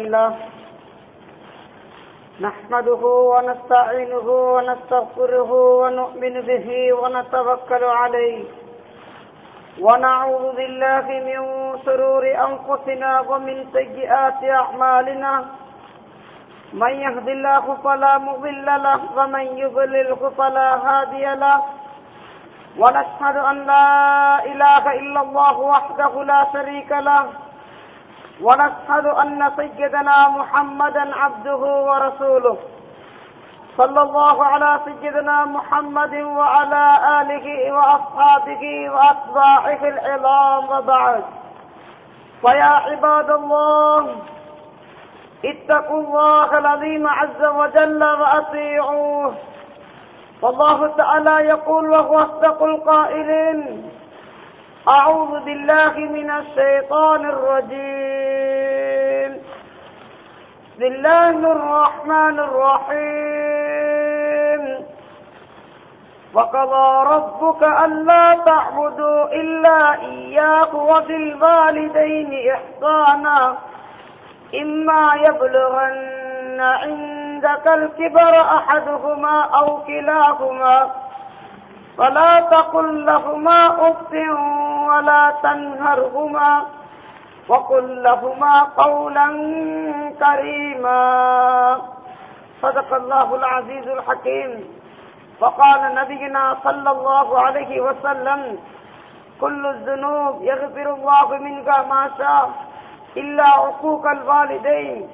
الله. نحمده ونستعينه ونستغفره ونؤمن به ونتوكل عليه. ونعوذ بالله من شرور أنفسنا ومن سيئات أعمالنا. من يهد الله فلا مضل له ومن يضلله فلا هادي له. ونشهد أن لا إله إلا الله وحده لا شريك له. ونشهد أن سيدنا محمدا عبده ورسوله. صلى الله على سيدنا محمد وعلى آله وأصحابه وأتباعه العظام وبعد. فيا عباد الله اتقوا الله العظيم عز وجل وأطيعوه. والله تعالى يقول وهو أصدق القائلين أعوذ بالله من الشيطان الرجيم. بسم الله الرحمن الرحيم. وقضى ربك ألا تعبدوا إلا إياه وبالوالدين إحسانا. إما يبلغن عندك الكبر أحدهما أو كلاهما. فلا تقل لهما أف ولا تنهرهما وقل لهما قولا كريما. صدق الله العزيز الحكيم. وقال نبينا صلى الله عليه وسلم، كل الذنوب يغفر الله منك ما شاء إلا عقوق الوالدين.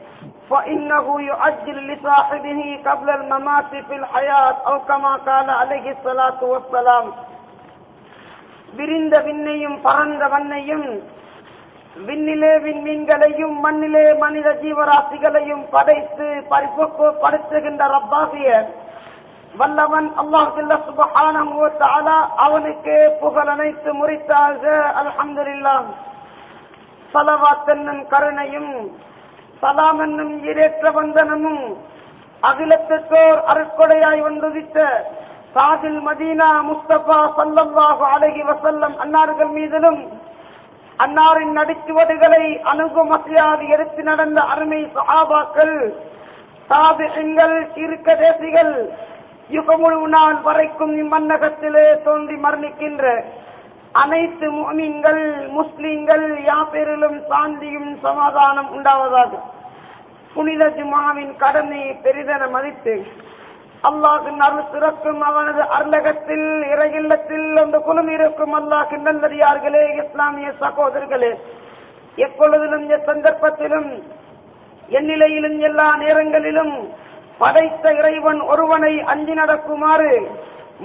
فإنه يعجل لصاحبه قبل الممات في الحياة أو كما قال عليه الصلاة والسلام விரிந்த விண்ணையும் பறந்த வண்ணையும் விண்ணிலே விண்மீன்களையும் மண்ணிலே மனித ஜீவராசிகளையும் படைத்து பரிபக்குவப்படுத்துகின்ற ரப்பாகிய வல்லவன் அல்லாஹ் சுபஹானஹு தஆலா அவனுக்கு புகழ் அனைத்து முறித்தாக அல்ஹம்துலில்லாஹ் சலவாத் என்னும் கருணையும் சலாம் என்னும் ஈரேற்ற வந்தனமும் அகிலத்திற்கோர் அருட்கொடையாய் வந்துவிட்ட சாதில் மதீனா முஸ்தபா சல்லல்லாஹு அழகி வசல்லம் அன்னார்கள் மீதிலும் அன்னாரின் நடிச்சுவடுகளை அணுகும் மசியாது எடுத்து நடந்த அருமை சஹாபாக்கள் சாபிகள் இருக்க தேசிகள் யுகமுழு நாள் வரைக்கும் இம்மன்னகத்திலே தோன்றி மரணிக்கின்ற அனைத்து முமீன்கள் முஸ்லிம்கள் யாப்பெரிலும் சாந்தியும் சமாதானம் உண்டாவதாக. புனித ஜுமாவின் கடனை பெரிதென மதித்து அல்லாஹின் அருள் சிறக்கும் அவனது அருளகத்தில் இறையில்லத்தில் அந்த குலம் இருக்கும் அல்லாஹின் நல்லடியார்களே இஸ்லாமிய சகோதரர்களே. எப்பொழுதிலும் சந்தர்ப்பத்திலும் எந்நிலையிலும் எல்லா நேரங்களிலும் படைத்த இறைவன் ஒருவனை அஞ்சி நடக்குமாறு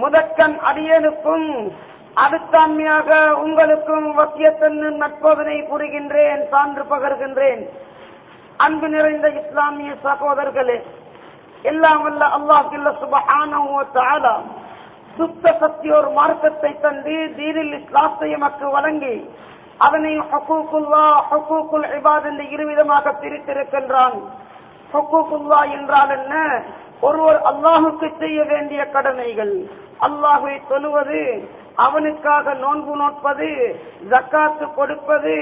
முதற்கண் அடியனுக்கும் அடுத்தாண்மையாக உங்களுக்கும் வசியத்தன்னும் நட்போதனை புரிகின்றேன் சான்று பகர்கின்றேன். அன்பு நிறைந்த இஸ்லாமிய சகோதரர்களே எல்லாம் வல்ல அல்லாஹில்ல சுபஹான சுத்த சக்தியோர் மார்க்கத்தை தந்து தீரில் இஸ்லாத்தை எமக்கு வழங்கி அதனை ஹக்கூக்குல்லா ஹக்கூக்குல் இபாத் என்று இருவிதமாக பிரித்திருக்கின்றான். ஹக்கூக்குல்லா என்றால் என்ன? ஒருவர் அல்லாஹுக்கு செய்ய வேண்டிய கடமைகள். அல்லாஹுவை தொழுவது அவனுக்காக நோன்பு நோட்பது ஜக்காத்து கொடுப்பது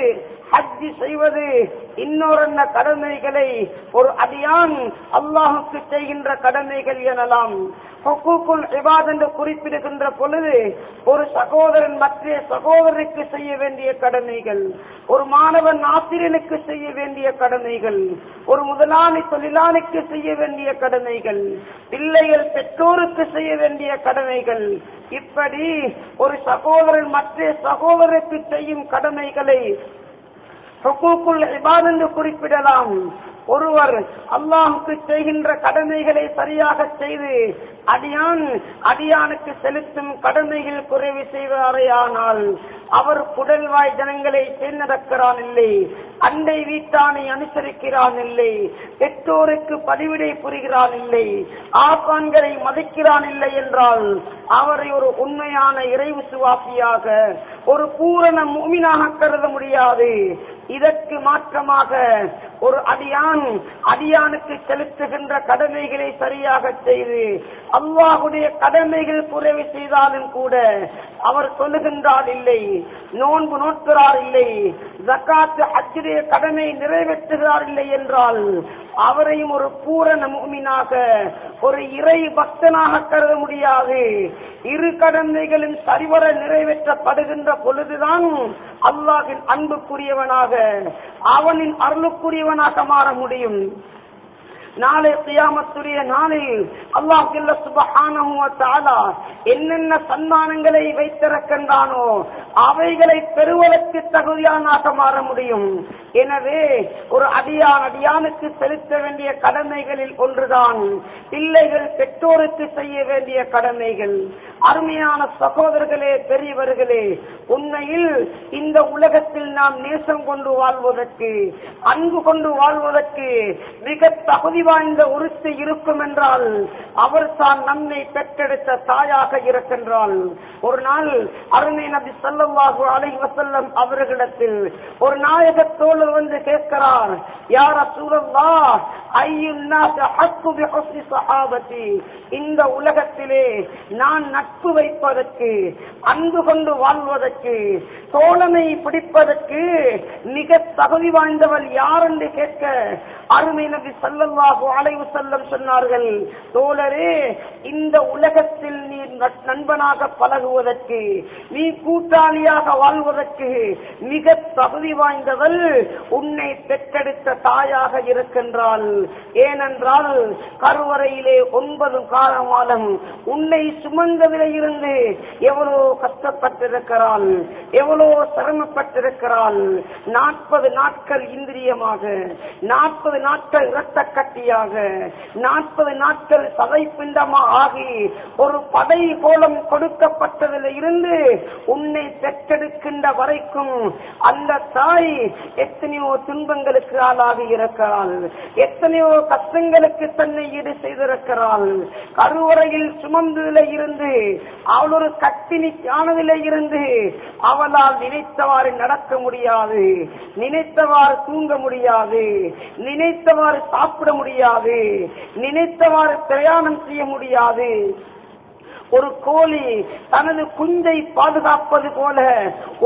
ஹஜ்ஜி செய்வது இன்னொரு கடமைகளை ஒரு அடியான் அல்லாஹுக்கு செய்கின்ற கடமைகள் எனலாம். என்று குறிப்பிடுகின்ற பொழுது ஒரு சகோதரன் மற்ற சகோதரனுக்கு செய்ய வேண்டிய கடமைகள் ஒரு மாணவன் ஆசிரியனுக்கு செய்ய வேண்டிய கடமைகள் ஒரு முதலாளி தொழிலாளிக்கு செய்ய வேண்டிய கடமைகள் பிள்ளைகள் பெற்றோருக்கு செய்ய வேண்டிய கடமைகள். இப்படி ஒரு சகோதரன் மற்ற சகோதரருக்கு செய்யும் கடமைகளை என்று குறிப்பிடலாம். ஒருவர் அல்லாஹுக்கு செய்கின்ற கடமைகளை சரியாக செய்து அடியான் அடியானுக்கு செலுத்தும் கடமைகள் குறைவு செய்வாரேயானால் அவர் குடல்வாய் ஜனங்களை தேர்ந்தெடுக்கிறான் இல்லை அண்டை வீட்டானை அனுசரிக்கிறான் இல்லை பெற்றோருக்கு பதிவிடை புரிகிறான் இல்லை ஆப்பான்களை மதிக்கிறான் இல்லை என்றால் அவரை ஒரு உண்மையான இறைவு சுவாசியாக ஒரு பூரண மூமினாக கருத முடியாது. இதற்கு மாற்றமாக ஒரு அடியான் அடியானுக்கு செலுத்துகின்ற கடமைகளை சரியாக செய்து அல்லாஹுடைய கடமைகள் குறைவு செய்தாலும் கூட அவர் சொல்லுகின்றார் இல்லை நோன்பு நோக்கிறார் இல்லை ஜக்காத்து அச்சுடைய கடமை நிறைவேற்றுகிறார் இல்லை என்றால் அவரையும் ஒரு பூரண மூமினாக ஒரு இறை பக்தனாக கருத முடியாது. இரு கடமைகளும் சரிவர நிறைவேற்றப்படுகின்ற பொழுதுதான் அல்லாஹின் அன்புக்குரியவனாக அவனின் அருளுக்குரியவனாக மாற முடியும். நாளை கியாமத்துடைய நாளில் அல்லாஹ் சுபஹானஹு வ தஆலா என்னென்ன சன்மானங்களை வைத்திருக்கின்றானோ அவைகளை பெறுவதற்கு தகுதியானாக மாற முடியும். எனவே ஒரு அடியான் அடியானுக்கு செலுத்த வேண்டிய கடமைகளில் ஒன்றுதான். பிள்ளைகள் பெற்றோருக்கு செய்ய வேண்டிய கடமைகள். அருமையான சகோதரர்களே பெரியவர்களே உண்மையில் இந்த உலகத்தில் நாம் நேசம் கொண்டு வாழ்வதற்கு அன்பு கொண்டு வாழ்வதற்கு மிக தகுதி வாய்ந்த உறுத்து இருக்கும் என்றால் அவர் தான் நம்மை பெற்றெடுத்த தாயாக இருக்கின்றால் ஒரு நாள் அருமை நபி ஸல்லல்லாஹு அலை வசல்லம் அவர்களிடத்தில் ஒரு நாயக தோழர் வந்து கேட்கிறார் யார ரசூலல்லாஹ் ஐயுன்னா இந்த உலகத்திலே நான் நட்பு வைப்பதற்கு அன்பு கொண்டு வாழ்வதற்கு சோழனை பிடிப்பதற்கு மிக தகுதி வாய்ந்தவள் யார் என்று கேட்க அருமை நபி ஸல்லல்லாஹு அலைவு செல்லம் சொன்னார்கள் தோழரே இந்த உலகத்தில் நீ நட்- நண்பனாக பழகுவதற்கு நீ கூட்டாளியாக வாழ்வதற்கு மிக தகுதி வாய்ந்தவள் உன்னை பெற்றெடுத்த தாயாக இருக்கின்றாள். ஏனென்றால் கருவறையிலே ஒன்பது காலமாலம் உன்னை சுமந்ததிலே இருந்து எவ்வளோ கஷ்டப்பட்டிருக்கிறாள் எவ்வளோ சிரமப்பட்டிருக்கிறாள். நாற்பது நாட்கள் இந்திரியமாக நாற்பது நாட்கள் இரத்த கட்டியாக நாற்பது நாட்கள் சதை பிண்டமா ஆகி ஒரு படை கோலம் கொடுக்கப்பட்டதில் இருந்து உன்னை பெற்றெடுக்கின்ற வரைக்கும் அந்த தாய் எத்தனையோ துன்பங்களுக்கு ஆளாகி இருக்கிறாள். எத்தனையோ கஷ்டங்களுக்கு தன்னை ஈடு செய்திருக்கிறாள். கருவறையில் சுமந்ததில இருந்து அவள் ஒரு கட்டினி ஆனதில இருந்து அவளால் நினைத்தவாறு நடக்க முடியாது. நினைத்தவாறு தூங்க முடியாது. நினை நினைத்தவாறு சாப்பிட முடியாது. நினைத்தவாறு பிரயாணம் செய்ய முடியாது. ஒரு கோழி தனது குஞ்சை பாதுகாப்பது போல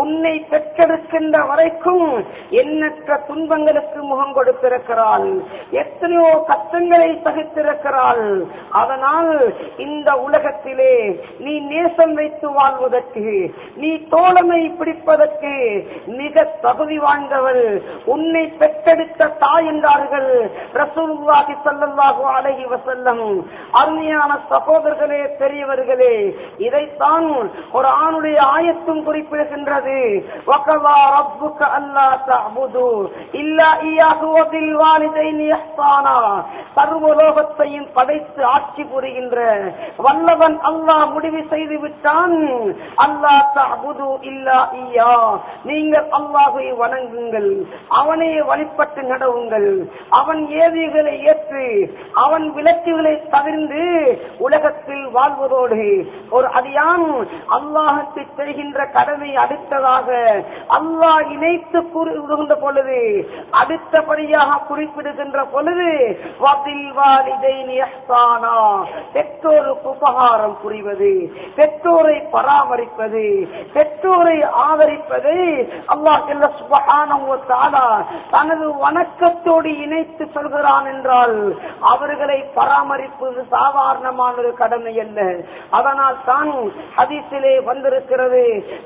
உன்னை பெற்றெடுக்கின்ற வரைக்கும் எண்ணற்ற துன்பங்களுக்கு முகம் கொடுத்திருக்கிறாள். எத்தனையோ கஷ்டங்களை சகித்திருக்கிறாள். அதனால் இந்த உலகத்திலே நீ நேசம் வைத்து வாழ்வதற்கு நீ தோழமை பிடிப்பதற்கு மிக தகுதி வாழ்ந்தவள் உன்னை பெற்றெடுத்த தாய் என்றார்கள் ரசூலுல்லாஹி ஸல்லல்லாஹு அலைஹி அருமையான சகோதரர்களே பெரியவர்கள் இதைத்தான் ஒரு ஆணுடைய ஆயத்தும் குறிப்பிடுகின்றது. சர்வலோகத்தையும் படைத்து ஆட்சி புரிகின்ற வல்லவன் அல்லாஹ் முடிவு செய்து விட்டான். அல்லா தபுது இல்லா ஐயா நீங்கள் அல்லாஹை வணங்குங்கள். அவனையே வழிபட்டு நடவுங்கள். அவன் ஏவிகளை ஏற்று அவன் விளக்குகளை தவிர்ந்து உலகத்தில் வாழ்வதோடு ஒரு அடியான் அல்லாஹுக்கு செய்கின்ற கடமை அடுத்ததாக அல்லாஹ் இணைத்து கூறுகின்ற பொழுது அடுத்தபடியாக குறிப்பிடுகின்ற பொழுது பெற்றோருக்கு உபகாரம் புரிவது பெற்றோரை பராமரிப்பது பெற்றோரை ஆதரிப்பது அல்லாஹ் தனது வணக்கத்தோடு இணைத்து சொல்கிறான் என்றால் அவர்களை பராமரிப்பது சாதாரணமான ஒரு கடமை அல்ல. அதனால் தான் ஹதீஸிலே வந்திருக்கிறது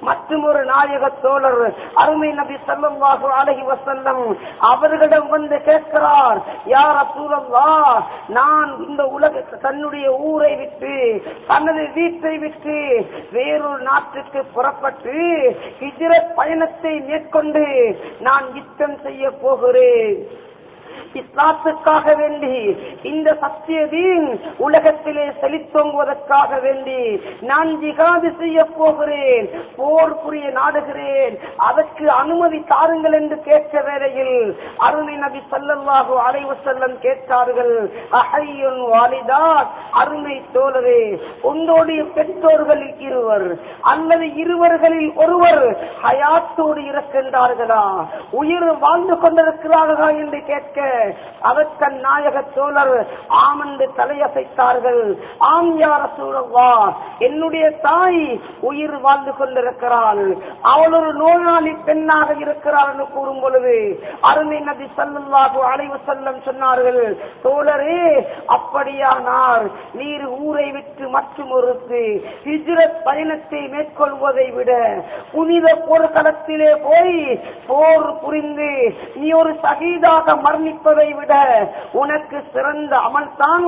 மற்றும் ஒரு நாயக தோழர் அருமை நபி செல்லம் அலைஹி வசல்லம் அவர்களிடம் வந்து கேட்கிறார் யார் ரசூலல்லாஹ் நான் இந்த உலக தன்னுடைய ஊரை விட்டு தனது வீட்டை விட்டு வேறொரு நாட்டுக்கு புறப்பட்டு ஹிஜ்ரத் பயணத்தை மேற்கொண்டு நான் யுத்தம் செய்ய போகிறேன். இஸ்லாத்துக்காக வேண்டி இந்த சத்தியதீன் உலகத்திலே செழித்தோங்குவதற்காக வேண்டி நான் ஜிகாது செய்ய போகிறேன் போர் புரிய நாடுகிறேன் அதற்கு அனுமதி தாருங்கள் என்று கேட்க வேளையில் அருமை நபி ஸல்லல்லாஹு அறைவு செல்லம் கேட்டார்கள் அஹய்யுன் வாலிதாத். அருமை தோழரே உங்களுடைய பெற்றோர்களில் இருவர் அல்லது இருவர்களில் ஒருவர் ஹயாத்தோடு இருக்கின்றார்களா? உயிர் வாழ்ந்து கொண்டிருக்கிறார்களா என்று கேட்க அதற்கன் நாயக தோழர் ஆமந்து தலையசைத்தார்கள். ஆம் யார சூழவா என்னுடைய தாய் உயிர் வாழ்ந்து கொண்டிருக்கிறாள். அவள் ஒரு நோயாளி பெண்ணாக இருக்கிறாள் என்று கூறும் பொழுது அருமை நபி சல்லாஹு அலைவு செல்லம் சொன்னார்கள் தோழரே அப்படியானார் நீர் ஊரை விட்டு மற்றும் ஒருத்து ஹிஜ்ரத் பயணத்தை மேற்கொள்வதை விட புனித போர்க்களத்திலே போய் போர் புரிந்து நீ ஒரு சகிதாக மரணிப்பதை விட உனக்கு சிறந்த அமல் தான்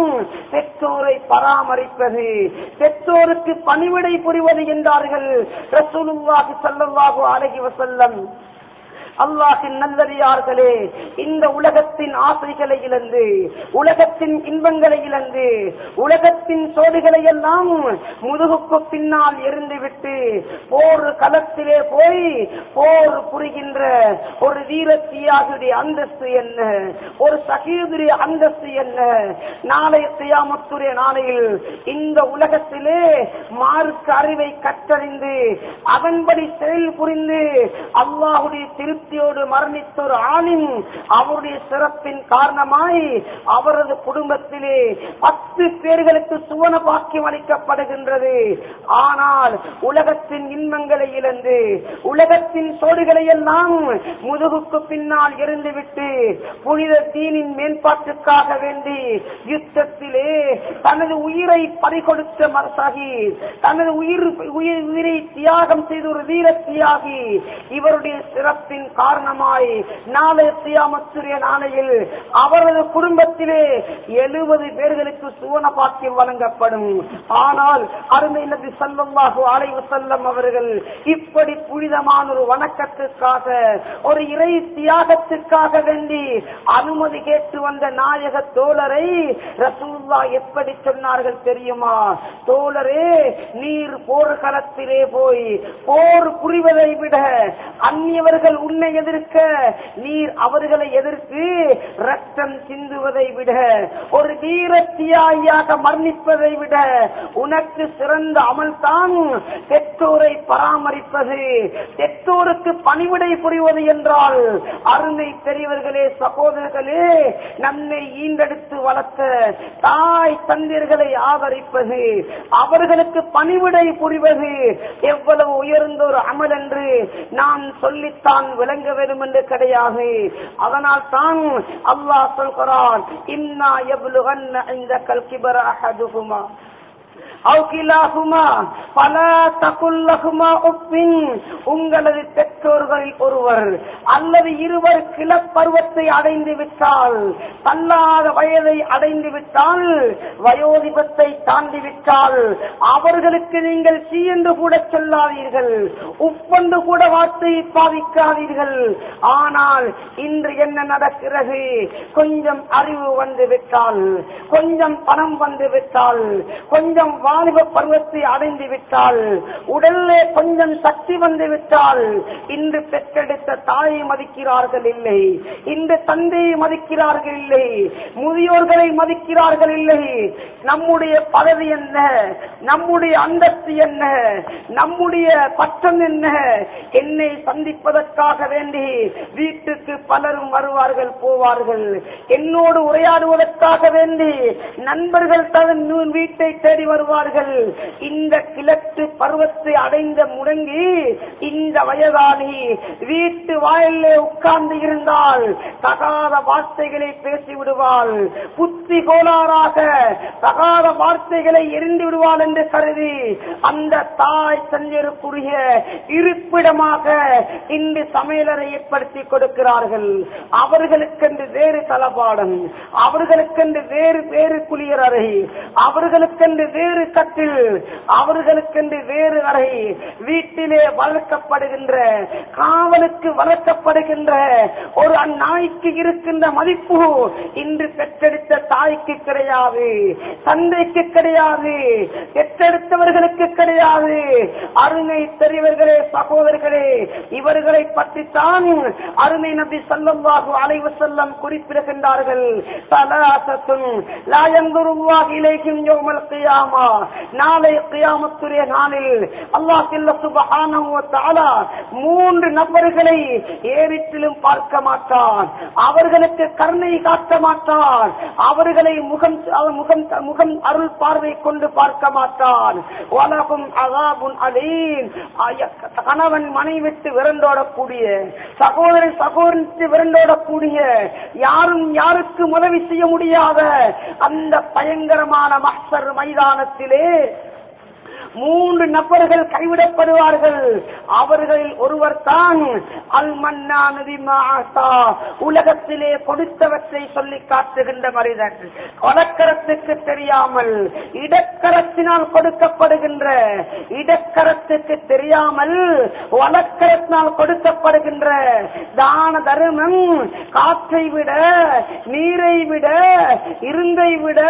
பெற்றோரை பராமரிப்பது. பெற்றோருக்கு பணிவிடை புரிவது என்றார்கள் ரசூலுல்லாஹி ஸல்லல்லாஹு அலைஹி வஸல்லம். அல்லாஹின் நல்லடியார்களே இந்த உலகத்தின் ஆசைகளை இழந்து உலகத்தின் இன்பங்களை இழந்து உலகத்தின் சோதிகளை எல்லாம் முதுகுக்கு பின்னால் எரிந்துவிட்டு போர் களத்திலே போய் போர் புரிகின்ற ஒரு வீரத்தியாகுடைய அந்தஸ்து என்ன? ஒரு சகீதுடைய அந்தஸ்து என்ன? நாளை தியாமத்துடைய நாளையில் இந்த உலகத்திலே மார்க்க அறிவை கற்றறிந்து அதன்படி செயல் புரிந்து அல்லாஹுடைய திருப்தி திருப்தியோடு மரணித்த ஒரு ஆணின் அவருடைய சிறப்பின் காரணமாய் அவரது குடும்பத்திலே பத்து பேர்களுக்கு சுவன பாக்கியம் அளிக்கப்படுகின்றது. ஆனால் உலகத்தின் இன்பங்களை இழந்து உலகத்தின் சோடுகளை எல்லாம் முதுகுக்கு பின்னால் இருந்துவிட்டு புனித தீனின் மேம்பாட்டுக்காக வேண்டி யுத்தத்திலே தனது உயிரை பறிகொடுத்த மரசாகி தனது உயிர் உயிரை தியாகம் செய்த ஒரு வீர தியாகி இவருடைய சிறப்பின் காரணமாய் நாளைய சியாமத்துடைய நாளையில் அவரது குடும்பத்திலே எழுபது பேர்களுக்கு சுவன பாக்கியம் வழங்கப்படும். ஆனால் அருமை நபி அலைவு செல்லம் அவர்கள் இப்படி புனிதமான ஒரு வணக்கத்துக்காக ஒரு இறை தியாகத்துக்காக வேண்டி அனுமதி கேட்டு வந்த நாயக தோழரை ரசூல்லா எப்படி சொன்னார்கள் தெரியுமா? தோழரே நீர் போர்க்களத்திலே போய் போர் புரிவதை விட அந்நியவர்கள் உன்னை எதிர்க்க நீர் அவர்களை எதிர்த்து ரத்தம் சிந்துவதை விட ஒரு வீரத்தியாயாக மரணிப்பதை விட உனக்கு சிறந்த அமல்தான் பெற்றோரை பராமரிப்பது. பெற்றோருக்கு பணிவிடை புரிவது என்றால் அருமை பெரியவர்களே சகோதரர்களே நம்மை ஈண்டெடுத்து வளர்த்த தாய் தந்திர்களை ஆதரிப்பது அவர்களுக்கு பணிவிடை புரிவது எவ்வளவு உயர்ந்த ஒரு அமல் என்று நான் சொல்லித்தான் விளங்க வேண்டும் என்று கிடையாது. அதனால் தான் அல்லாஹ் சொல்கிறான் இன்னா எவ்வளவு இந்த கல்கிபர அஹதுகுமா உங்களது பெற்றோர்களில் ஒருவர் அல்லது இருவர் கிளப்பருவத்தை அடைந்து விட்டால் தள்ளாத வயதை அடைந்து விட்டால் வயோதிபத்தை தாண்டி விட்டால் அவர்களுக்கு நீங்கள் சீ என்று கூட சொல்லாதீர்கள். உப்பென்று கூட வார்த்தையை பாதிக்காதீர்கள் ஆனால் இன்று என்ன நடக்கிறது? கொஞ்சம் அறிவு வந்து விட்டால் கொஞ்சம் பணம் வந்து விட்டால் கொஞ்சம் வாலிப பருவத்தை அடைந்து விட்டால் உடல்லே கொஞ்சம் சக்தி வந்து விட்டால் இன்று பெற்றெடுத்த தாயை மதிக்கிறார்கள் இல்லை. இன்று தந்தையை மதிக்கிறார்கள் இல்லை. முதியோர்களை மதிக்கிறார்கள் இல்லை. நம்முடைய பதவி என்ன? நம்முடைய அந்தஸ்து என்ன? நம்முடைய பட்டம் என்ன? என்னை சந்திப்பதற்காக வேண்டி வீட்டுக்கு பலரும் வருவார்கள் போவார்கள். என்னோடு உரையாடுவதற்காக வேண்டி நண்பர்கள் தன் வீட்டை தேடி சொல்வார்கள் இந்த கிழக்கு பருவத்தை அடைந்த முடங்கி இந்த வயதானி வீட்டு வாயிலே உட்கார்ந்து இருந்தால் தகாத வார்த்தைகளை பேசி விடுவாள். புத்தி கோளாறாக தகாத வார்த்தைகளை எரிந்து விடுவாள் என்று கருதி அந்த தாய் தந்தையருக்குரிய இருப்பிடமாக இன்று சமையலறை ஏற்படுத்தி கொடுக்கிறார்கள். அவர்களுக்கென்று வேறு தளபாடம் அவர்களுக்கென்று வேறு வேறு குளியலறை அவர்களுக்கென்று வேறு சுருக்கத்தில் அவர்களுக்கென்று வேறு வரை வீட்டிலே வளர்க்கப்படுகின்ற காவலுக்கு வளர்க்கப்படுகின்ற ஒரு அந்நாய்க்கு இருக்கின்ற மதிப்பு இன்று பெற்றெடுத்த தாய்க்கு கிடையாது தந்தைக்கு கிடையாது பெற்றெடுத்தவர்களுக்கு கிடையாது. அருமை தெரிவர்களே சகோதரர்களே இவர்களை பற்றித்தான் அருமை நபி சல்லல்லாஹு அலைவு செல்லம் குறிப்பிடுகின்றார்கள். தலாசத்தும் லா யன்துருல்லாஹு யோமல் செய்யாமா நாளை கியாமத்துரிய நாளில் அல்லாஹ் செல்ல சுப்ஹானஹு மூன்று நபர்களை ஏறிட்டிலும் பார்க்க மாட்டான். அவர்களுக்கு கருணை காட்ட மாட்டான். அவர்களை முகம் முகம் முகம் அருள் பார்வை கொண்டு பார்க்க மாட்டான். வலகும் அகாபுன் அலீம். ஆய- கணவன் மனைவிட்டு விரண்டோடக்கூடிய சகோதரன் சகோதரித்து விரண்டோடக்கூடிய யாரும் யாருக்கும் உதவி செய்ய முடியாத அந்த பயங்கரமான மஹ்சர் மைதானத்தில் لیں மூன்று நபர்கள் கைவிடப்படுவார்கள். அவர்களில் ஒருவர் தான் அல் மன்னா உலகத்திலே கொடுத்தவற்றை சொல்லி காட்டுகின்ற மனிதன். வழக்கரத்துக்கு தெரியாமல் இடக்கரத்தினால் கொடுக்கப்படுகின்ற இடக்கரத்துக்கு தெரியாமல் வழக்கரத்தினால் கொடுக்கப்படுகின்ற தான தர்மம் காற்றை விட நீரை விட இருந்தை விட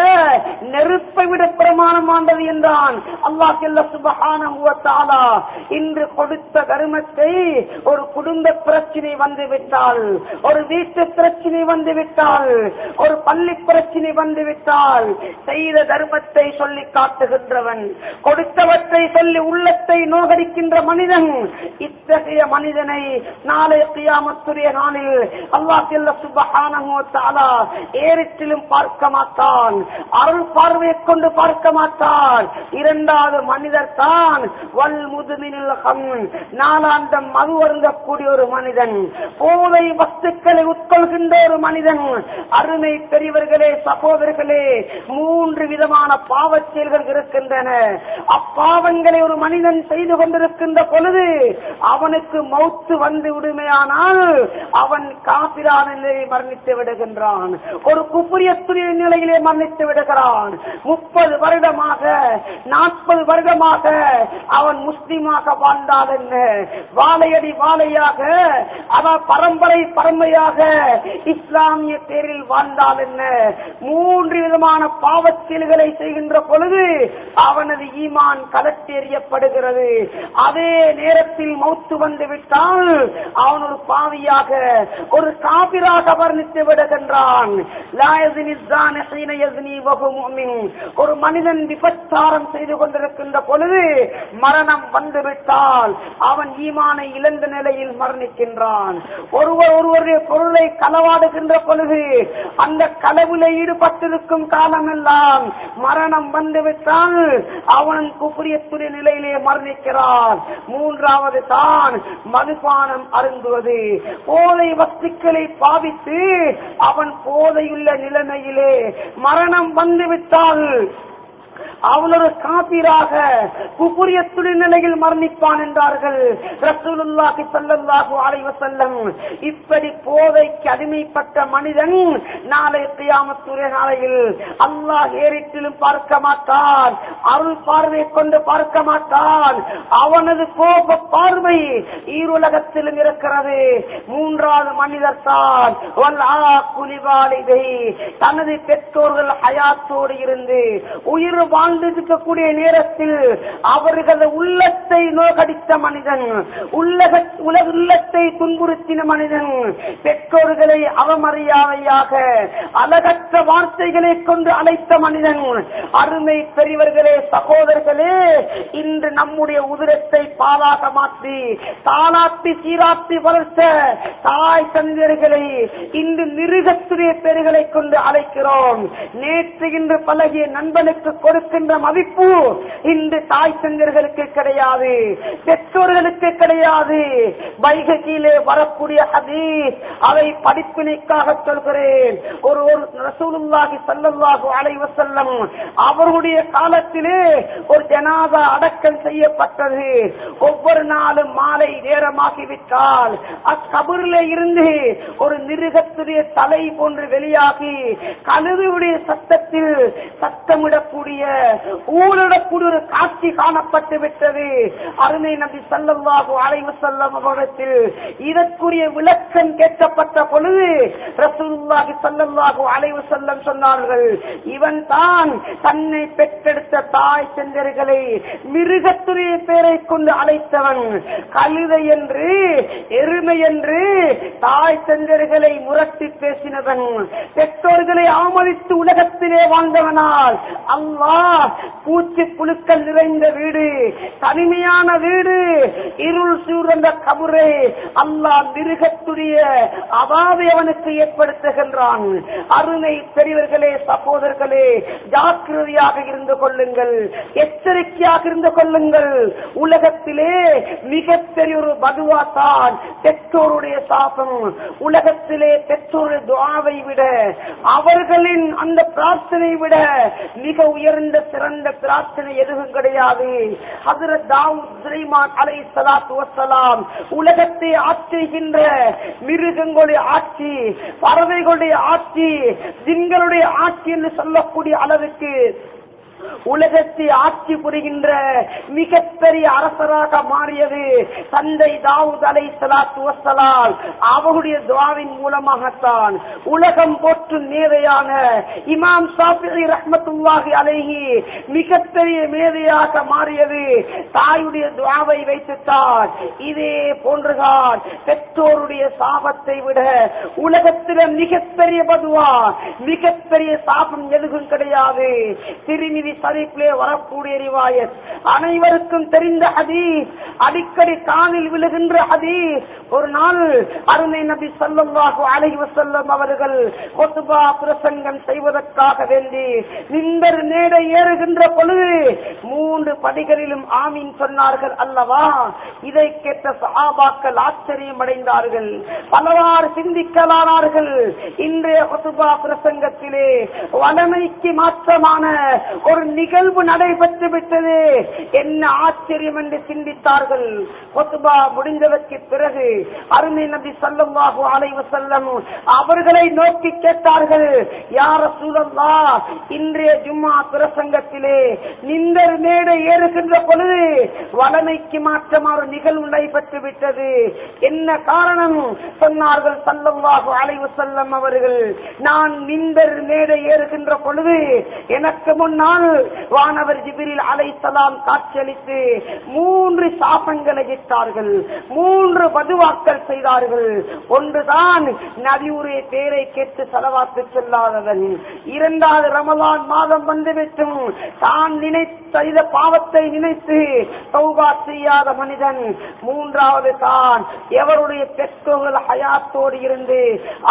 நெருப்பை விட பிரமாணமானது என்றான். அல்லாஹ் ஜல்ல இன்று கொடுத்த தர்மத்தை ஒரு குடும்ப பிரச்சனை வந்து விட்டால் ஒரு வீட்டு பிரச்சனை வந்து விட்டால் ஒரு பள்ளி பிரச்சனை வந்து விட்டால் செய்த தர்மத்தை சொல்லி காட்டுகின்றவன் கொடுத்தவற்றை சொல்லி உள்ளத்தை நோகடிக்கின்ற மனிதன் இத்தகைய மனிதனை நாளை கியாமத்துரிய நாளில் அல்லாஹ் செல்ல சுப்ஹானஹு ஏறிட்டிலும் பார்க்க மாட்டான் அருள் பார்வையை கொண்டு பார்க்க மாட்டான். இரண்டாவது மனிதர் தான் வல் முதுமினில் ஹம். மது அருந்தக்கூடிய ஒரு மனிதன். போதை வஸ்துக்களை உட்கொள்கின்ற ஒரு மனிதன். அருமை பெரியவர்களே சகோதரர்களே மூன்று விதமான பாவச் செயல்கள் இருக்கின்றன. அப்பாவங்களை ஒரு மனிதன் செய்து கொண்டிருக்கின்ற பொழுது அவனுக்கு மௌத்து வந்து விடுமையானால் அவன் காப்பிரான நிலையை மரணித்து விடுகின்றான். ஒரு குப்புரியத்துரிய நிலையிலே மரணித்து விடுகிறான். முப்பது வருடமாக நாற்பது நிமித்தமாக அவன் முஸ்லீமாக வாழ்ந்தான் என்ன? வாழையடி வாழையாக அவன் பரம்பரை பரம்பரையாக இஸ்லாமிய பேரில் வாழ்ந்தான் என்ன? மூன்று விதமான பாவச்செயல்களை செய்கின்ற பொழுது அவனது ஈமான் கலட்டேறியப்படுகிறது அதே நேரத்தில் மௌத்து வந்து விட்டால் அவன் ஒரு பாவியாக ஒரு காபிராக வர்ணித்து விடுகின்றான். ஒரு மனிதன் விபச்சாரம் செய்து கொண்டிருக்கின்ற பொழுது மரணம் வந்துவிட்டால் அவன் ஈமானை இழந்த நிலையில் மரணிக்கின்றான். ஒருவர் ஒருவருடைய பொருளை களவாடுகின்ற பொழுது அந்த களவில் ஈடுபட்டிருக்கும் காலமெல்லாம் மரணம் வந்துவிட்டால் அவன் குப்புரியத்துடைய நிலையிலே மரணிக்கிறான். மூன்றாவது தான் மதுபானம் அருந்துவது. போதை வஸ்துக்களை பாவித்து அவன் போதையுள்ள நிலைமையிலே மரணம் வந்துவிட்டால் அவன் ஒரு காப்பீராக குப்புரியத்துடைய நிலையில் மரணிப்பான் என்றார்கள். ரசூலுல்லாஹி ஸல்லல்லாஹு அலைஹி வஸல்லம் இப்படி போதைக்கு அடிமைப்பட்ட மனிதன் நாளை கியாமத்துடைய நாளையில் அல்லாஹ் ஏறிட்டிலும் பார்க்க மாட்டான் அருள் பார்வை கொண்டு பார்க்க மாட்டான். அவனது கோப பார்வை ஈருலகத்திலும் இருக்கிறது. மூன்றாவது மனிதர் தான். தனது பெற்றோர்கள் ஹயாத்தோடு இருந்து உயிர் வாழ்ந்திருக்கக்கூடிய நேரத்தில் அவர்களது உள்ளத்தை நோகடித்த மனிதன் உலக உள்ளத்தை துன்புறுத்தின மனிதன் பெற்றோர்களை அவமரியாதையாக அழகற்ற வார்த்தைகளை கொண்டு அழைத்த மனிதன் அருமை பெரியவர்களே சகோதரர்களே இன்று நம்முடைய உதிரத்தை பாலாக மாற்றி தாளாத்தி சீராத்தி வளர்த்த தாய் தந்தையர்களை இன்று மிருகத்துடைய பெயர்களை கொண்டு அழைக்கிறோம். நேற்று இன்று பழகிய நண்பனுக்கு கொடுக்கின்ற மதிப்பு இன்று தாய் சங்கர்களுக்கு கிடையாது பெற்றோர்களுக்கு கிடையாது. வைகை வரக்கூடிய ஹதீஸ் அதை படிப்பினைக்காக சொல்கிறேன். ஒரு ஒரு ரசூலுல்லாஹி ஸல்லல்லாஹு அலைஹி வஸல்லம் அவருடைய காலத்திலே ஒரு ஜனாதா அடக்கம் செய்யப்பட்டது. ஒவ்வொரு நாளும் மாலை நேரமாகிவிட்டால் அக்கபரிலே இருந்து ஒரு மிருகத்துடைய தலை போன்று வெளியாகி கழுதுடைய சத்தத்தில் சத்தமிடக்கூடிய ஊரிடக்கூடிய ஒரு காட்சி காணப்பட்டு விட்டது. அருமை நபி சல்லல்லாஹு அலைவு செல்லம் அவரிடத்தில் இதற்குரிய விளக்கம் கேட்கப்பட்ட பொழுது ரசூலுல்லாஹி ஸல்லல்லாஹு அலைவு செல்லம் சொன்னார்கள் இவன் தான் தன்னை பெற்றெடுத்த தாய் செந்தர்களை மிருகத்துடைய பேரை கொண்டு அழைத்தவன். கழுதை என்று எருமை என்று தாய் சென்றர்களை முரட்டி பேசினவன். பெற்றோர்களை ஆமதித்து உலகத்திலே வாழ்ந்தவனால் அல்லாஹ் பூச்சி புழுக்கள் நிறைந்த வீடு தனிமையான வீடு இருள் சூழ்ந்த கபுரை அல்லாஹ் மிருகத்துடைய அவாவை அவனுக்கு ஏற்படுத்துகின்றான். அருமை பெரியவர்களே சகோதரர்களே ஜாக்கிரதையாக இருந்து கொள்ளுங்கள் எச்சரிக்கையாக இருந்து கொள்ளுங்கள். உலகத்திலே மிகப்பெரிய ஒரு பதுவா தான் பெற்றோருடைய சாபம். உலகத்திலே பெற்றோருடைய துவாவை விட அவர்களின் அந்த பிரார்த்தனை விட மிக உயர்ந்த சிறந்த பிரார்த்தனை எதுவும் கிடையாது. ஹசரத் தாவூத் சுலைமான் அலை சலாத்து வசலாம் உலகத்தை ஆற்றுகின்ற மிருகங்களுடைய ஆட்சி பறவைகளுடைய ஆட்சி திங்களுடைய ஆட்சி என்று சொல்லக்கூடிய அளவுக்கு உலகத்தை ஆட்சி புரிகின்ற மிகப்பெரிய அரசராக மாறியது தந்தை தாவூத் அலை சலாத்து வசலால் அவருடைய துவாவின் மூலமாகத்தான் உலகம் போற்றும் மேதையான இமாம் சாபி ரஹ்மத்துல்லாஹி அலைஹி மிகப்பெரிய மேதையாக மாறியது. தாயுடைய துவாவை வைத்துத்தான் இதே போன்றுதான் பெற்றோருடைய சாபத்தை விட உலகத்தில மிகப்பெரிய பதுவா மிகப்பெரிய சாபம் எதுவும் கிடையாது. திருமிதி சரிப்பிலே வரக்கூடிய ரிவாயத். அனைவருக்கும் தெரிந்த ஹதீஸ். அடிக்கடி காலில் விழுகின்ற ஹதீஸ். ஒரு நாள் அருமை நபி ஸல்லல்லாஹு அலைஹி வஸல்லம் அவர்கள் கொத்துபா பிரசங்கம் செய்வதற்காக வேண்டி நிந்தர் மேடை ஏறுகின்ற பொழுது மூன்று படிகளிலும் ஆமீன் சொன்னார்கள் அல்லவா? இதை கேட்ட சஹாபாக்கள் ஆச்சரியம் அடைந்தார்கள் பலவாறு சிந்திக்கலானார்கள். இன்றைய கொத்துபா பிரசங்கத்திலே வளமைக்கு மாற்றமான ஒரு நிகழ்வு நடைபெற்று விட்டது. என்ன ஆச்சரியம் என்று சிந்தித்தார்கள். கொத்துபா முடிந்ததற்கு பிறகு அருமை நபி சல்லல்லாஹு அலைவு வஸல்லம் அவர்களை நோக்கி கேட்டார்கள் யார சூழல்லா இன்றைய ஜும்மா பிரசங்கத்திலே நிந்தர் மேடை ஏறுகின்ற பொழுது வளமைக்கு மாற்றமாறு நிகழ்வு நடைபெற்று விட்டது. என்ன காரணம்? சொன்னார்கள் சல்லல்லாஹு அலைவு செல்லம் அவர்கள் நான் நிந்தர் மேடை ஏறுகின்ற பொழுது எனக்கு முன்னால் வானவர் ஜிபிரில் அலைசலாம் காட்சியளித்து மூன்று சாபங்களை இட்டார்கள் மூன்று பதுவாக்கள் செய்தார்கள். ஒன்றுதான் நபியுடைய பேரை கேட்டு செலவாத்து செல்லாதவன். இரண்டாவது ரமலான் மாதம் வந்துவிட்டும். தான் நினைத்த செய்த பாவத்தை நினைத்து சௌபா செய்யாத மனிதன். மூன்றாவது தான் எவருடைய பெற்றோர்கள் ஹயாத்தோடு இருந்து